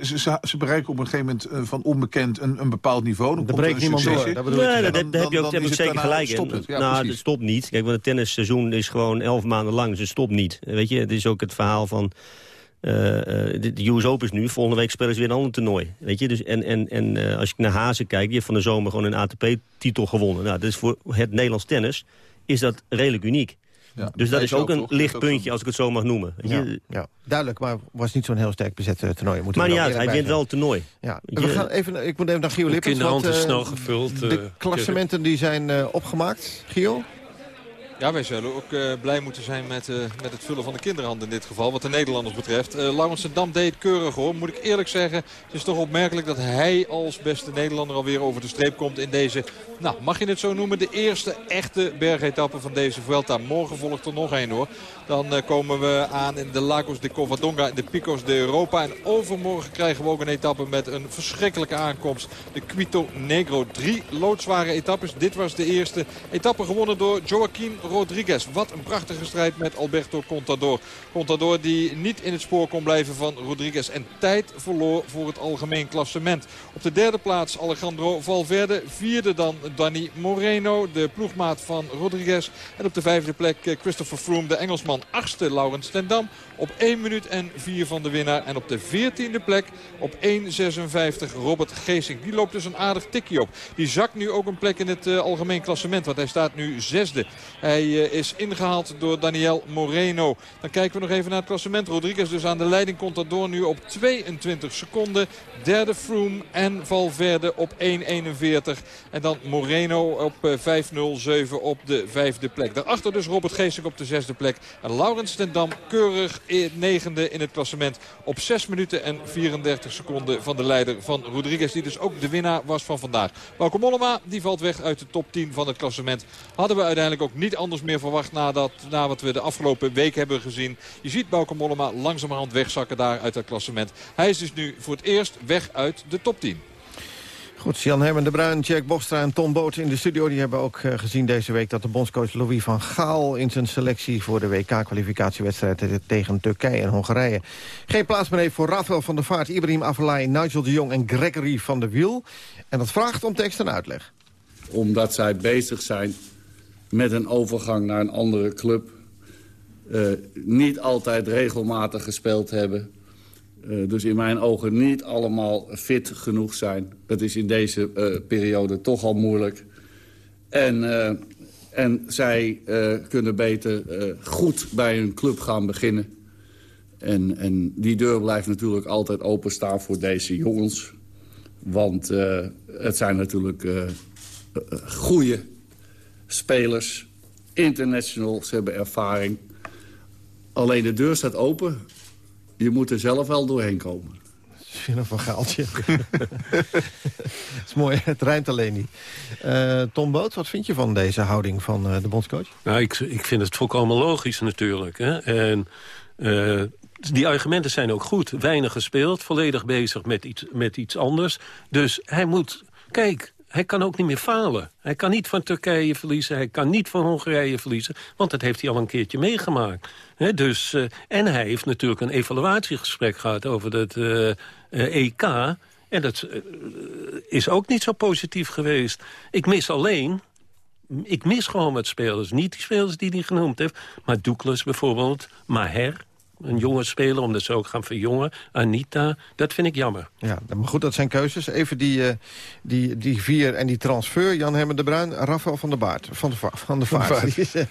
ze, ze, bereiken op een gegeven moment uh, van onbekend een, een bepaald niveau. Dan er breekt niemand door. Dat nee, daar heb je ook, heb zeker gelijk in. Het. Ja, nou, het stopt niet. Kijk, want het tennisseizoen is gewoon elf maanden lang, dus het stopt niet. Weet je, het is ook het verhaal van... Uh, de, de US Open is nu, volgende week spelen ze weer een ander toernooi. Weet je? Dus, en en, en uh, als je naar Hazen kijkt, die heeft van de zomer gewoon een ATP-titel gewonnen. Nou, dat is voor het Nederlands tennis is dat redelijk uniek. Ja. Dus dat is ook een lichtpuntje, als ik het zo mag noemen. Ja, ja. duidelijk, maar was niet zo'n heel sterk bezet uh, toernooi. Moeten maar niet uit, hij wint wel het toernooi. Ja. We gaan even, ik moet even naar Gio Lippens. Kinderhand is snel gevuld. de klassementen die zijn opgemaakt. Gio? Ja, wij zullen ook uh, blij moeten zijn met, uh, met het vullen van de kinderhand in dit geval. Wat de Nederlanders betreft. Uh, Dam deed keurig hoor. Moet ik eerlijk zeggen. Het is toch opmerkelijk dat hij als beste Nederlander alweer over de streep komt in deze... Nou, mag je het zo noemen? De eerste echte bergetappe van deze Vuelta. Morgen volgt er nog één hoor. Dan komen we aan in de Lagos de Covadonga in de Picos de Europa. En overmorgen krijgen we ook een etappe met een verschrikkelijke aankomst. De Quito Negro. Drie loodzware etappes. Dit was de eerste etappe gewonnen door Joaquin Rodriguez. Wat een prachtige strijd met Alberto Contador. Contador die niet in het spoor kon blijven van Rodriguez. En tijd verloor voor het algemeen klassement. Op de derde plaats Alejandro Valverde. Vierde dan Danny Moreno, de ploegmaat van Rodriguez. En op de vijfde plek eh, Christopher Froome, de Engelsman. Achtste Laurens Tendam op 1 minuut en 4 van de winnaar. En op de 14e plek op 1.56 Robert Geesink. Die loopt dus een aardig tikje op. Die zakt nu ook een plek in het uh, algemeen klassement. Want hij staat nu zesde. Hij uh, is ingehaald door Daniel Moreno. Dan kijken we nog even naar het klassement. Rodriguez dus aan de leiding komt door nu op 22 seconden. Derde Froome en Valverde op 1.41. En dan Moreno op uh, 5.07 op de vijfde plek. Daarachter dus Robert Geesink op de zesde plek. En Laurens ten Dam keurig negende in het klassement. Op 6 minuten en 34 seconden van de leider van Rodriguez. Die dus ook de winnaar was van vandaag. Bauke Mollema die valt weg uit de top 10 van het klassement. Hadden we uiteindelijk ook niet anders meer verwacht na, dat, na wat we de afgelopen week hebben gezien. Je ziet Bauke Mollema langzamerhand wegzakken daar uit het klassement. Hij is dus nu voor het eerst weg uit de top 10. Goed, Jan Herman de Bruin, Jack Bostra en Tom Boot in de studio... die hebben ook uh, gezien deze week dat de bondscoach Louis van Gaal... in zijn selectie voor de WK-kwalificatiewedstrijd tegen Turkije en Hongarije... geen plaats meer heeft voor Rafael van der Vaart, Ibrahim Afellay... Nigel de Jong en Gregory van der Wiel. En dat vraagt om tekst en uitleg. Omdat zij bezig zijn met een overgang naar een andere club... Uh, niet altijd regelmatig gespeeld hebben... Uh, dus in mijn ogen niet allemaal fit genoeg zijn. Dat is in deze uh, periode toch al moeilijk. En, uh, en zij kunnen beter goed bij hun club gaan beginnen. En, en die deur blijft natuurlijk altijd openstaan voor deze jongens. Want het zijn natuurlijk goede spelers. International, ze hebben ervaring. Alleen de deur staat open je moet er zelf wel doorheen komen. Nog een gaaltje. dat [LAUGHS] is mooi, het rijmt alleen niet. Uh, Tom Boot, wat vind je van deze houding van uh, de bondscoach? Nou, ik, ik vind het volkomen logisch natuurlijk. Hè? En uh, die argumenten zijn ook goed. Weinig gespeeld, volledig bezig met iets, met iets anders. Dus hij moet... Kijk, hij kan ook niet meer falen. Hij kan niet van Turkije verliezen, hij kan niet van Hongarije verliezen... want dat heeft hij al een keertje meegemaakt. dus, uh, en hij heeft natuurlijk een evaluatiegesprek gehad over het uh, uh, EK... en dat is ook niet zo positief geweest. Ik mis alleen... Ik mis gewoon wat spelers. Niet die spelers die hij genoemd heeft. Maar Douglas bijvoorbeeld, Maher een jonge speler, omdat ze ook gaan verjongen. Anita, dat vind ik jammer. Ja, maar goed, dat zijn keuzes. Even die, uh, die, die vier en die transfer. Jan Hermen de Bruin, Rafael van der Baart. Van de, van de Vaart. Die, is, uh,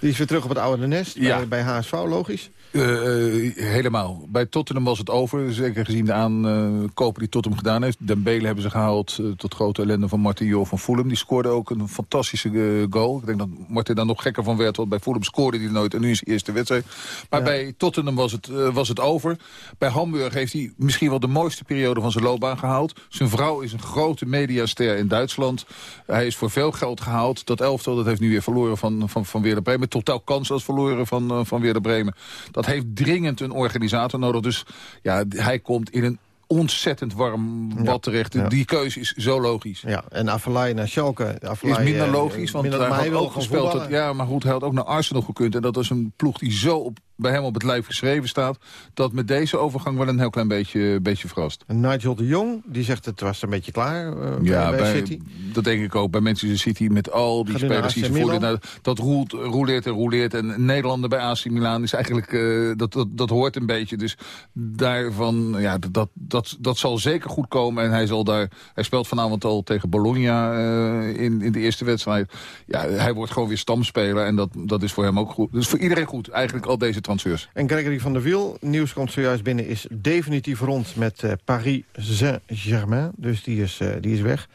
die is weer terug op het oude nest. Ja. Bij, bij HSV, logisch. Uh, helemaal. Bij Tottenham was het over. Zeker gezien de aankopen die Tottenham gedaan heeft. Dembele hebben ze gehaald uh, tot grote ellende van Martin van Fulham. Die scoorde ook een fantastische uh, goal. Ik denk dat Martin daar nog gekker van werd. Want bij Fulham scoorde hij nooit. En nu is hij eerste wedstrijd. Maar ja. bij Tottenham was het, was het over. Bij Hamburg heeft hij misschien wel de mooiste periode van zijn loopbaan gehaald. Zijn vrouw is een grote mediaster in Duitsland. Hij is voor veel geld gehaald. Dat elftal dat heeft nu weer verloren van, van, van Werder Bremen. Totaal kansloos verloren van, van Werder Bremen. Dat dat heeft dringend een organisator nodig. Dus ja, hij komt in een ontzettend warm bad terecht. Die keuze is zo logisch. Ja, en Avalai naar Schalke. Is minder eh, logisch, want minder- hij had ook gespeeld. Dat, ja, maar goed, hij had ook naar Arsenal gekund. En dat was een ploeg die zo op, bij hem op het lijf geschreven staat... dat met deze overgang wel een heel klein beetje, beetje verrast. En Nigel de Jong, die zegt het was een beetje klaar eh, Ja, bij, City. dat denk ik ook. Bij Manchester City met al die Gaat spelers die ze. Nou, Dat roelt, roleert en roleert. En Nederlander bij AC Milan is eigenlijk... eh, dat, dat, dat hoort een beetje. Dus daarvan, ja, dat, dat, dat, dat zal zeker goed komen. En hij zal daar... Hij speelt vanavond al tegen Bologna eh, in, in de eerste wedstrijd. Ja, hij wordt gewoon weer stamspeler. En dat, dat is voor hem ook goed. Dus voor iedereen goed. Eigenlijk al deze transfers. En Gregory van der Wiel, nieuws komt zojuist binnen, is definitief rond met eh, Paris Saint-Germain. Dus die is, eh, die is weg.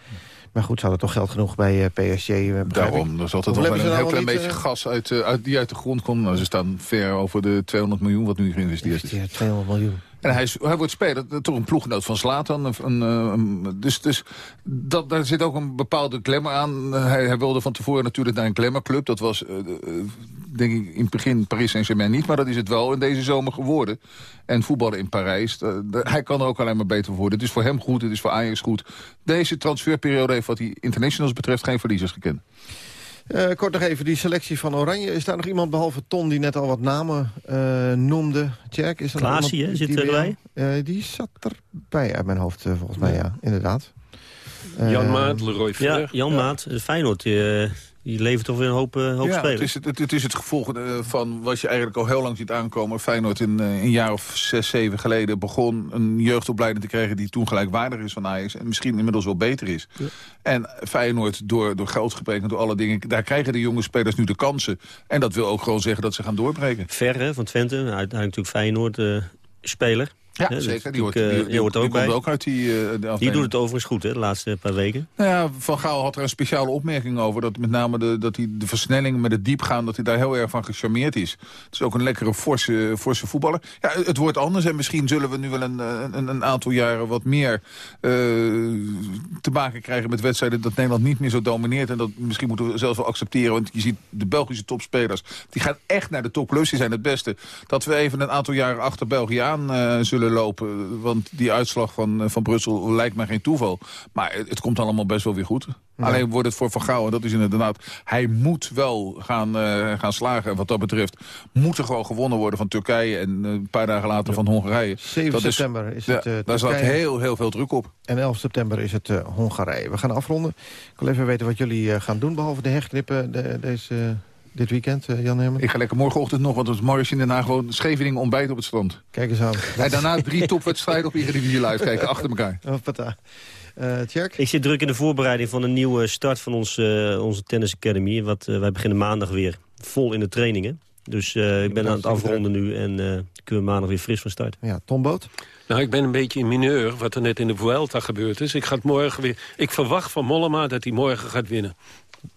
Maar goed, ze hadden toch geld genoeg bij eh, PSG. Daarom, er is altijd Hoeveel nog wel een ze heel nou klein beetje gas uit, uit, die uit de grond komt. Nou, ze staan ver over de 200 miljoen wat nu geïnvesteerd is. Ja, 200 miljoen. En hij, is, hij wordt speler, toch een ploeggenoot van Slatan. Dus dus dat, daar zit ook een bepaalde glamour aan. Hij, hij wilde van tevoren natuurlijk naar een glamourclub. Dat was, denk ik, in het begin Paris Saint-Germain niet. Maar dat is het wel in deze zomer geworden. En voetballen in Parijs, eh, de- hij kan er ook alleen maar beter voor worden. Het is voor hem goed, het is voor Ajax goed. Deze transferperiode heeft wat die internationals betreft geen verliezers gekend. Eh, kort nog even die selectie van Oranje. Is daar nog iemand behalve Ton die net al wat namen eh, noemde? Jack, is er nog Klaasie, iemand hè? Zit die erbij? bij- eh, die zat erbij uit mijn hoofd, volgens mij, ja. Inderdaad. Jan Maat, Leroy Ja, Ver. Jan Maat, eh, Feyenoord, die, levert toch weer een hoop, hoop ja, spelers. het is het, het, het is het gevolg eh, van wat je eigenlijk al heel lang ziet aankomen. Feyenoord in eh, een jaar of zes, zeven geleden begon een jeugdopleiding te krijgen... die toen gelijkwaardig is van Ajax en misschien inmiddels wel beter is. En Feyenoord door, door geldgebrek en door alle dingen... daar krijgen de jonge spelers nu de kansen. En dat wil ook gewoon zeggen dat ze gaan doorbreken. Verre van Twente, uiteindelijk natuurlijk Feyenoord speler. Ja, Hè, is zeker. Die, hoort, die, eh, die, hoort die ook komt bij. ook uit die, eh, Die doet het overigens goed, hè, de laatste paar weken. Nou ja, Van Gaal had er een speciale opmerking over. Dat met name de, dat hij de versnelling met het diepgaan... dat hij daar heel erg van gecharmeerd is. Het is ook een lekkere, forse, forse voetballer. Ja, het wordt anders en misschien zullen we nu wel een, een, een aantal jaren... wat meer eh, te maken krijgen met wedstrijden... dat Nederland niet meer zo domineert. En dat misschien moeten we zelfs wel accepteren. Want je ziet de Belgische topspelers... die gaan echt naar de topplus. Die zijn het beste. Dat we even een aantal jaren achter België aan eh, zullen lopen. Want die uitslag van, eh, van Brussel lijkt mij geen toeval. Maar het, het komt allemaal best wel weer goed. Alleen wordt het voor Van Gaal, en dat is inderdaad... hij moet wel gaan, eh, gaan slagen. En wat dat betreft moet er gewoon gewonnen worden van Turkije... en eh, een paar dagen later van Hongarije. 7 Dat september is ja, het, daar Turkije. heel, heel veel druk op. En 11 september is het Hongarije. We gaan afronden. Ik wil even weten wat jullie gaan doen... behalve de herknippen de, deze, dit weekend, eh, Jan Herman. Ik ga lekker morgenochtend nog, want het is morgen in Den Haag... gewoon Scheveningen ontbijt op het strand. Kijk eens aan. En daarna drie topwedstrijden op Eredivisie live kijken, [LAUGHS] achter elkaar. Oh, pata. Eh? Ik zit druk in de voorbereiding van een nieuwe start van ons, eh, onze Tennis Academy. Wat, wij beginnen maandag weer vol in de trainingen. Dus eh, ik ben aan het afronden nu en eh kunnen we maandag weer fris van start. Ja, Tom Boot? Nou, ik ben een beetje in mineur, wat er net in de Vuelta gebeurd is. Ik, ga het morgen weer, ik verwacht van Mollema dat hij morgen gaat winnen.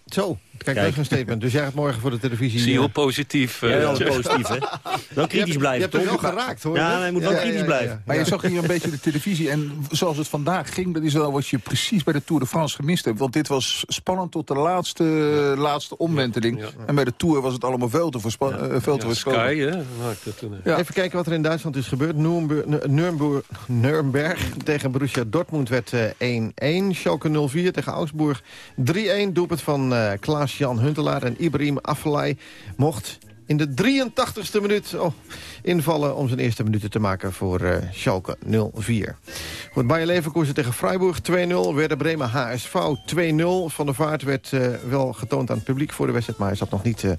Zo, kijk, dat is een statement. Dus jij gaat morgen voor de televisie... Zie je heel eh, positief. eh, wel positief, hè? [LAUGHS] Wel kritisch Je hebt- blijven, je hebt hem Tom. wel geraakt, hoor. Ja, hij moet wel Ja, kritisch ja, ja, ja. blijven. Maar je zag hier een beetje de televisie. En zoals het vandaag ging, dat is wel wat je precies bij de Tour de France gemist hebt. Want dit was spannend tot de laatste, laatste omwenteling. En bij de Tour was het allemaal veel te, voorspa- eh, veel te Ja. Sky, hè? maakt toen, eh. Even kijken wat er in Duitsland is gebeurd. Nuremberg, tegen Borussia Dortmund werd eh, 1-1. Schalke 0-4 tegen Augsburg 3-1. Doelpunt van eh, Klaas-Jan Huntelaar en Ibrahim Afellay mocht in de 83ste minuut oh, invallen om zijn eerste minuten te maken voor eh, Schalke 0-4. Goed, Bayer Leverkusen tegen Freiburg 2-0. Werder Bremen HSV 2-0. Van der Vaart werd eh, wel getoond aan het publiek voor de wedstrijd... maar hij zat nog niet eh,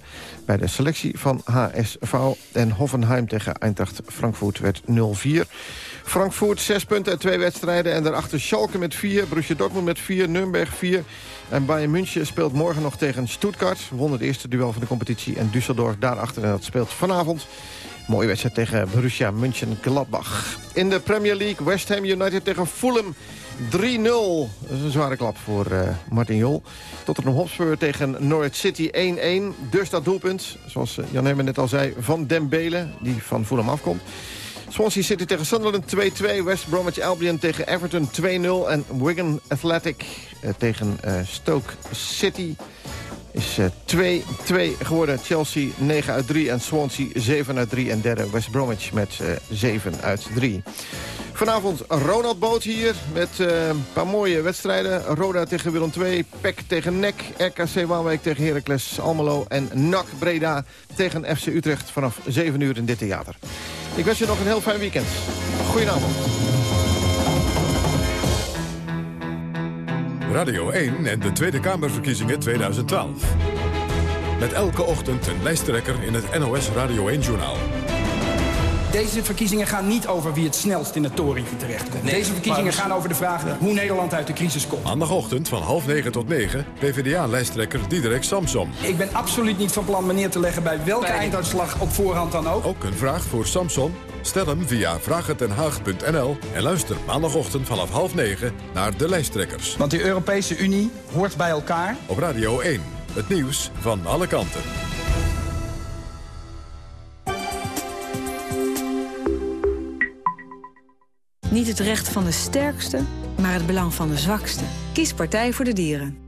bij de selectie van HSV. En Hoffenheim tegen Eintracht Frankfurt werd 0-4. Frankfurt 6 punten uit twee wedstrijden. En daarachter Schalke met 4, Borussia Dortmund met 4, Nürnberg 4. En Bayern München speelt morgen nog tegen Stuttgart. Won het eerste duel van de competitie. En Düsseldorf daarachter. En dat speelt vanavond. Mooie wedstrijd tegen Borussia München-Gladbach. In de Premier League West Ham United tegen Fulham 3-0. Dat is een zware klap voor eh, Martin Jol. Tottenham Hotspur tegen Norwich City 1-1. Dus dat doelpunt, zoals eh, Jan Herman net al zei, van Dembele, die van Fulham afkomt. Swansea City tegen Sunderland 2-2. West Bromwich Albion tegen Everton 2-0. En Wigan Athletic eh, tegen eh, Stoke City is eh, 2-2 geworden. Chelsea 9 uit 3 en Swansea 7 uit 3. En derde West Bromwich met eh 7 uit 3. Vanavond Ronald Boot hier met eh, een paar mooie wedstrijden. Roda tegen Willem II, PEC tegen NEC, RKC Waalwijk tegen Heracles Almelo... en NAC Breda tegen FC Utrecht vanaf 7 uur in dit theater. Ik wens je nog een heel fijn weekend. Goedenavond. Radio 1 en de Tweede Kamerverkiezingen 2012. Met elke ochtend een lijsttrekker in het NOS Radio 1-journaal. Deze verkiezingen gaan niet over wie het snelst in het torentje terechtkomt. Nee, Deze verkiezingen gaan over de vraag hoe Nederland uit de crisis komt. Maandagochtend van half negen tot negen, PvdA-lijsttrekker Diederik Samsom. Ik ben absoluut niet van plan me neer te leggen bij welke einduitslag op voorhand dan ook. Ook een vraag voor Samson? Stel hem via vragentenhaag.nl en luister maandagochtend vanaf half negen naar de lijsttrekkers. Want de Europese Unie hoort bij elkaar. Op Radio 1, het nieuws van alle kanten. Niet het recht van de sterkste, maar het belang van de zwakste. Kies Partij voor de Dieren.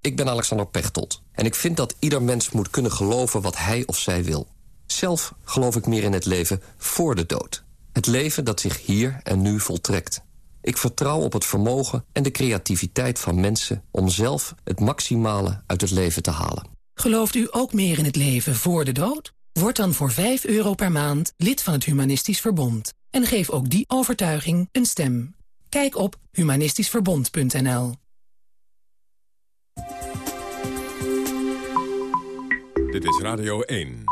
Ik ben Alexander Pechtold en ik vind dat ieder mens moet kunnen geloven wat hij of zij wil. Zelf geloof ik meer in het leven voor de dood. Het leven dat zich hier en nu voltrekt. Ik vertrouw op het vermogen en de creativiteit van mensen... om zelf het maximale uit het leven te halen. Gelooft u ook meer in het leven voor de dood? Word dan voor 5 euro per maand lid van het Humanistisch Verbond. En geef ook die overtuiging een stem. Kijk op humanistischverbond.nl Dit is Radio 1.